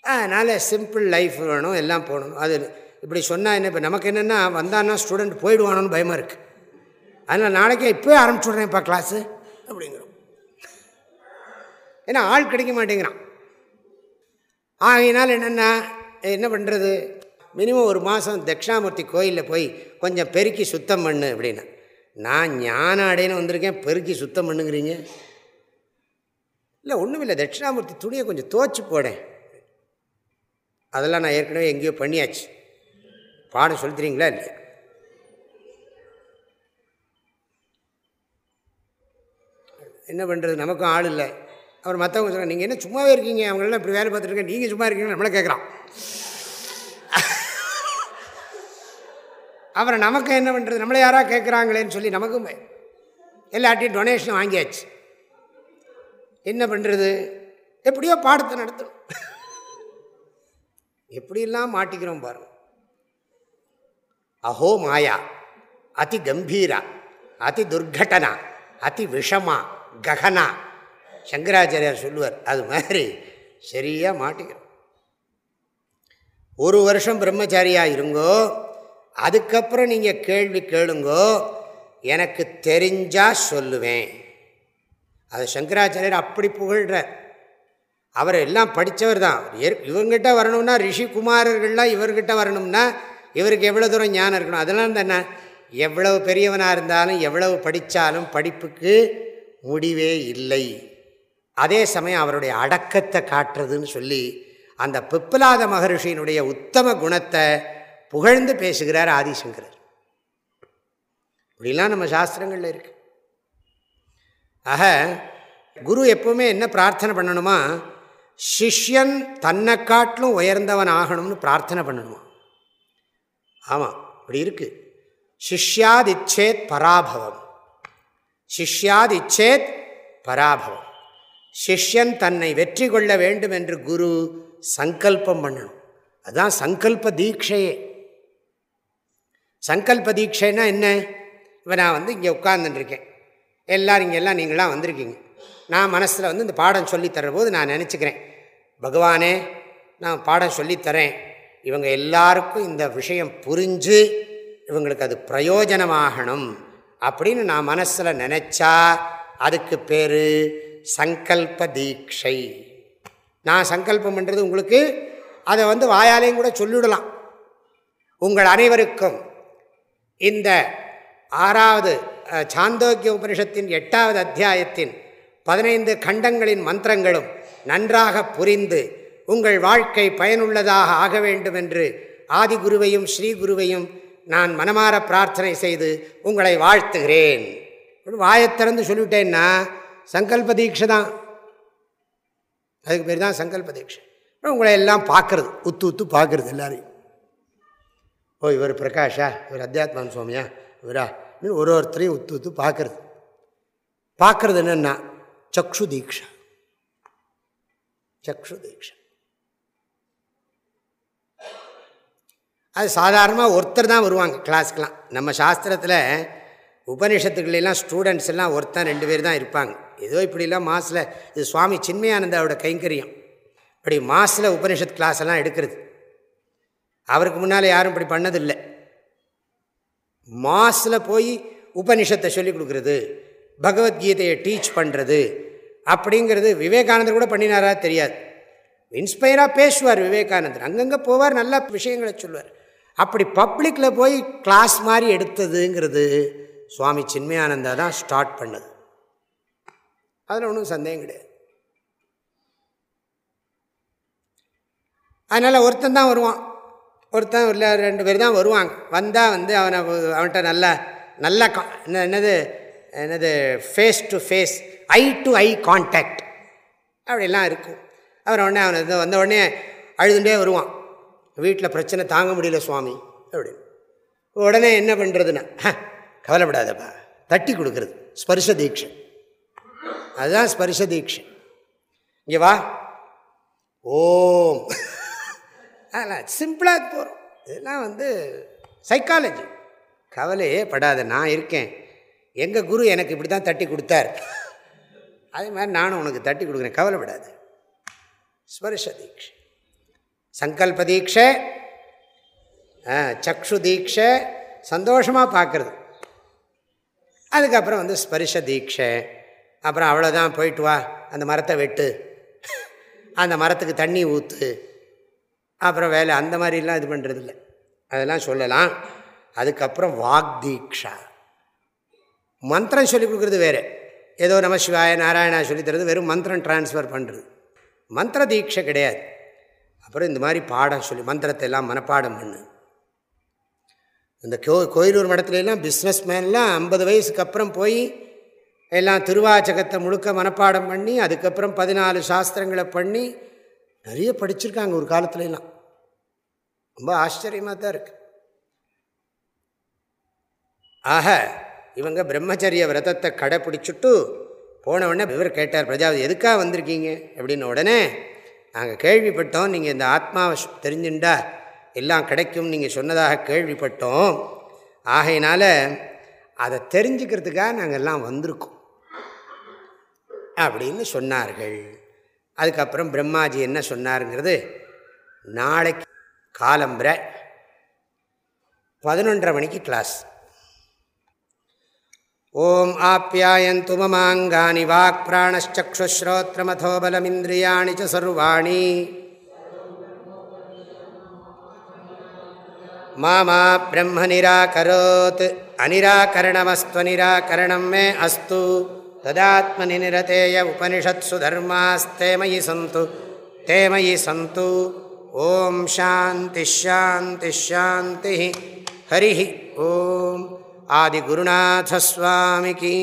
அதனால் சிம்பிள் லைஃப் வேணும் எல்லாம் போகணும். அது இப்படி சொன்னால் என்ன இப்போ நமக்கு என்னென்னா வந்தான்னா ஸ்டூடெண்ட் போயிடுவானோன்னு பயமாக இருக்குது அதனால் நாளைக்கே இப்போயே ஆரம்பிச்சுட்றேன்ப்பா கிளாஸு அப்படிங்கிறோம். ஏன்னா ஆள் கிடைக்க மாட்டேங்கிறான். ஆகையினால் என்னென்னா என்ன பண்ணுறது மினிமம் ஒரு மாதம் தட்சிணாமூர்த்தி கோயிலில் போய் கொஞ்சம் பெருக்கி சுத்தம் பண்ணு அப்படின்னு. நான் ஞான அடையின்னு வந்திருக்கேன் பெருக்கி சுத்தம் பண்ணுங்கிறீங்க? இல்லை ஒன்றும் இல்லை. தட்சிணாமூர்த்தி துணியை கொஞ்சம் துவச்சி போடேன். அதெல்லாம் நான் ஏற்கனவே எங்கேயோ பண்ணியாச்சு. பாடம் சொல்லித்தரீங்களா இல்லையா? என்ன பண்ணுறது நமக்கும் ஆள் இல்லை. அவர் மற்றவங்க சொல்கிறாங்க நீங்கள் என்ன சும்மாவே இருக்கீங்க? அவங்களெல்லாம் இப்படி வேலை பார்த்துருக்கேன் நீங்கள் சும்மா இருக்கீங்கன்னு நம்மளை கேட்குறான். அப்புறம் நமக்கு என்ன பண்ணுறது நம்மளை யாராக கேட்குறாங்களேன்னு சொல்லி நமக்கும் எல்லாட்டையும் டொனேஷன் வாங்கியாச்சு. என்ன பண்ணுறது எப்படியோ பாடத்தை நடத்தணும். எப்படிலாம் மாட்டிக்கிறோம் பாருங்க. அஹோ மாயா அதி கம்பீரா அதி துர்கட்டனா அதி விஷமா ககனா. சங்கராச்சாரியார் சொல்லுவார் அது மாதிரி சரியாக மாட்டிக்கிறோம். ஒரு வருஷம் பிரம்மச்சாரியாக இருங்கோ அதுக்கப்புறம் நீங்கள் கேள்வி கேளுங்கோ எனக்கு தெரிஞ்சால் சொல்லுவேன். அதை சங்கராச்சாரியர் அப்படி புகழ்கிறார் அவர் எல்லாம் படித்தவர் தான் இவங்ககிட்ட வரணும்னா ரிஷி குமாரர்கள்லாம் இவர்கிட்ட வரணும்னா இவருக்கு எவ்வளோ தூரம் ஞானம் இருக்கணும்? அதெல்லாம் தானே. எவ்வளவு பெரியவனாக இருந்தாலும் எவ்வளவு படித்தாலும் படிப்புக்கு முடிவே இல்லை. அதே சமயம் அவருடைய அடக்கத்தை காட்டுறதுன்னு சொல்லி அந்த பிப்பலாத மகரிஷியினுடைய உத்தம குணத்தை புகழ்ந்து பேசுகிறார் ஆதிசங்கரர். இப்படிலாம் நம்ம சாஸ்திரங்களில் இருக்குது ஆக குரு எப்போவுமே என்ன பிரார்த்தனை பண்ணணுமா? சிஷ்யன் தன்னை காட்டிலும் உயர்ந்தவன் ஆகணும்னு பிரார்த்தனை பண்ணணுமா? ஆமாம் இப்படி இருக்குது சிஷ்யாதிச்சேத் பராபவம். சிஷ்யாதிச்சேத் பராபவம். சிஷ்யன் தன்னை வெற்றி கொள்ள வேண்டும் என்று குரு சங்கல்பம் பண்ணணும். அதுதான் சங்கல்ப தீட்சையே. சங்கல்ப தீட்சைன்னா என்ன? இப்போ நான் வந்து இங்கே உட்கார்ந்துட்டுருக்கேன் எல்லோரும் இங்கே எல்லாம் நீங்களாம் வந்திருக்கீங்க. நான் மனசில் வந்து இந்த பாடம் சொல்லித்தர போது நான் நினச்சிக்கிறேன். பகவானே நான் பாடம் சொல்லித்தரேன் இவங்க எல்லாருக்கும் இந்த விஷயம் புரிஞ்சு இவங்களுக்கு அது பிரயோஜனமாகணும் அப்படின்னு நான் மனசில் நினச்சா அதுக்கு பேர் சங்கல்ப தீட்சை. நான் சங்கல்பம் பண்ணுறது உங்களுக்கு அதை வந்து வாயாலையும் கூட சொல்லிவிடலாம் உங்கள் அனைவருக்கும் இந்த ஆறாவது சாந்தோக்கிய உபனிஷத்தின் எட்டாவது அத்தியாயத்தின் பதினைந்து கண்டங்களின் மந்திரங்களும் நன்றாக புரிந்து உங்கள் வாழ்க்கை பயனுள்ளதாக ஆக வேண்டும் என்று ஆதிகுருவையும் ஸ்ரீகுருவையும் நான் மனமாற பிரார்த்தனை செய்து உங்களை வாழ்த்துகிறேன். வாயத்திறந்து சொல்லிவிட்டேன்னா சங்கல்ப தீட்சை தான். அதுக்கு பேர் தான் சங்கல்ப தீட்சை. உங்களை எல்லாம் பார்க்குறது உத்து உத்து பார்க்குறது எல்லாரையும். ஓ இவர் பிரகாஷா இவர் அத்தியாத்மான் சுவாமியா? இவரா? ஒரு ஒருத்தரையும் ஒத்து ஒத்து பார்க்குறது. பார்க்குறது என்னென்னா சக்ஷு தீக்ஷா. சக்ஷு தீக்ஷா. அது சாதாரணமாக ஒருத்தர் தான் வருவாங்க கிளாஸ்க்கெலாம் நம்ம சாஸ்திரத்தில் உபனிஷத்துக்கள்லாம் ஸ்டூடெண்ட்ஸ் எல்லாம் ஒருத்தன் ரெண்டு பேர் தான் இருப்பாங்க. ஏதோ இப்படிலாம் மாசில் இது சுவாமி சின்மயானந்தாவோட கைங்கரியம். இப்படி மாசில் உபனிஷத் கிளாஸ் எல்லாம் எடுக்கிறது. அவருக்கு முன்னால் யாரும் இப்படி பண்ணதில்லை. மாஸில் போய் உபனிஷத்தை சொல்லிக் கொடுக்குறது. பகவத்கீதையை டீச் பண்ணுறது அப்படிங்கிறது விவேகானந்தர் கூட பண்ணினாரா தெரியாது. இன்ஸ்பயராக பேசுவார் விவேகானந்தர். அங்கங்கே போவார் நல்ல விஷயங்களை சொல்லுவார் அப்படி பப்ளிக்கில் போய் கிளாஸ் மாதிரி எடுத்ததுங்கிறது சுவாமி சின்மயானந்தா தான் ஸ்டார்ட் பண்ணது. அதில் ஒன்றும் சந்தேகம் கிடையாது. அதனால் ஒருத்தன் தான் வருவான். ஒருத்தன் இல்லை ரெண்டு பேர் தான் வருவாங்க. வந்தால் வந்து அவனை அவன்கிட்ட நல்ல நல்ல கா என்னது என்னது face to face eye to eye contact அப்படிலாம் இருக்கும். அப்புறம் உடனே அவனை வந்த உடனே அழுதுண்டே வருவான். வீட்டில் பிரச்சனை தாங்க முடியல சுவாமி அப்படின்னு. உடனே என்ன பண்ணுறதுன்னா கவலைப்படாதப்பா. தட்டி கொடுக்குறது ஸ்பர்ஷ தீட்சை. அதுதான் ஸ்பர்ஷ தீட்சை. இங்கே வா. ஓம். அதெல்லாம் சிம்பிளாக போகிறோம் இதெல்லாம் வந்து சைக்காலஜி கவலையே படாத நான் இருக்கேன். எங்கள் குரு எனக்கு இப்படி தான் தட்டி கொடுத்தார். அதே மாதிரி நானும் உனக்கு தட்டி கொடுக்குறேன். கவலைப்படாது. ஸ்பர்ஷ தீட்சை சங்கல்ப தீட்சை சக்ஷு தீட்சை சந்தோஷமாக பார்க்குறது. அதுக்கப்புறம் வந்து ஸ்பரிஷ தீட்சை அப்புறம் அவ்வளோதான் போயிட்டு வா. அந்த மரத்தை வெட்டு. அந்த மரத்துக்கு தண்ணி ஊற்று அப்புறம் வேலை அந்த மாதிரிலாம் இது பண்ணுறதில்ல அதெல்லாம் சொல்லலாம். அதுக்கப்புறம் வாக் தீக்ஷா மந்திரம் சொல்லிக் கொடுக்குறது வேறு. ஏதோ நம சிவாய நாராயணா சொல்லித்தரது வெறும் மந்திரம் டிரான்ஸ்ஃபர் பண்ணுறது மந்திர தீட்சை கிடையாது. அப்புறம் இந்த மாதிரி பாடம் சொல்லி மந்திரத்தை எல்லாம் மனப்பாடம் பண்ணு. இந்த கோ கோயிலூர் மடத்துலலாம் பிஸ்னஸ் மேன்லாம் ஐம்பது வயசுக்கு அப்புறம் போய் எல்லாம் திருவாச்சகத்தை முழுக்க மனப்பாடம் பண்ணி அதுக்கப்புறம் பதினாலு சாஸ்திரங்களை பண்ணி நிறைய படிச்சிருக்காங்க ஒரு காலத்துலலாம். ரொம்ப ஆச்சரியமாக தான் இருக்கு. ஆக இவங்க பிரம்மச்சரிய விரதத்தை கடைப்பிடிச்சுட்டு போன உடனே இவர் கேட்டார் பிரஜாபதி எதுக்காக வந்திருக்கீங்க? அப்படின்னு உடனே நாங்கள் கேள்விப்பட்டோம் நீங்கள் இந்த ஆத்மாவை தெரிஞ்சுண்டா எல்லாம் கிடைக்கும் நீங்கள் சொன்னதாக கேள்விப்பட்டோம். ஆகையினால அதை தெரிஞ்சுக்கிறதுக்காக நாங்கள் எல்லாம் வந்திருக்கோம். அப்படின்னு சொன்னார்கள். அதுக்கப்புறம் பிரம்மாஜி என்ன சொன்னாருங்கிறது நாளைக்கு காலம்புரை பதினொன்றரை மணிக்கு கிளாஸ் ஓம் ஆப்யாயந்து மமாங்கானி வாக் பிராணச்சக்ஷுஸ்ரோத்திரமதோபலமிந்திரியாணி சர்வாணி. மாமா பிரம்ம நிராகரோத் அனிராகரணமஸ்துவனிராகரணம் மே அஸ்து. ததாத்மனி நிரதேய உபனிஷத்சு தர்மாஸ்தே மயி சந்து தே மயி சந்து ஓம் சாந்தி ஷாந்தி ஷாந்தி ஹரி ஓம் ஆதிகுருநாதஸ்வாமிக்கு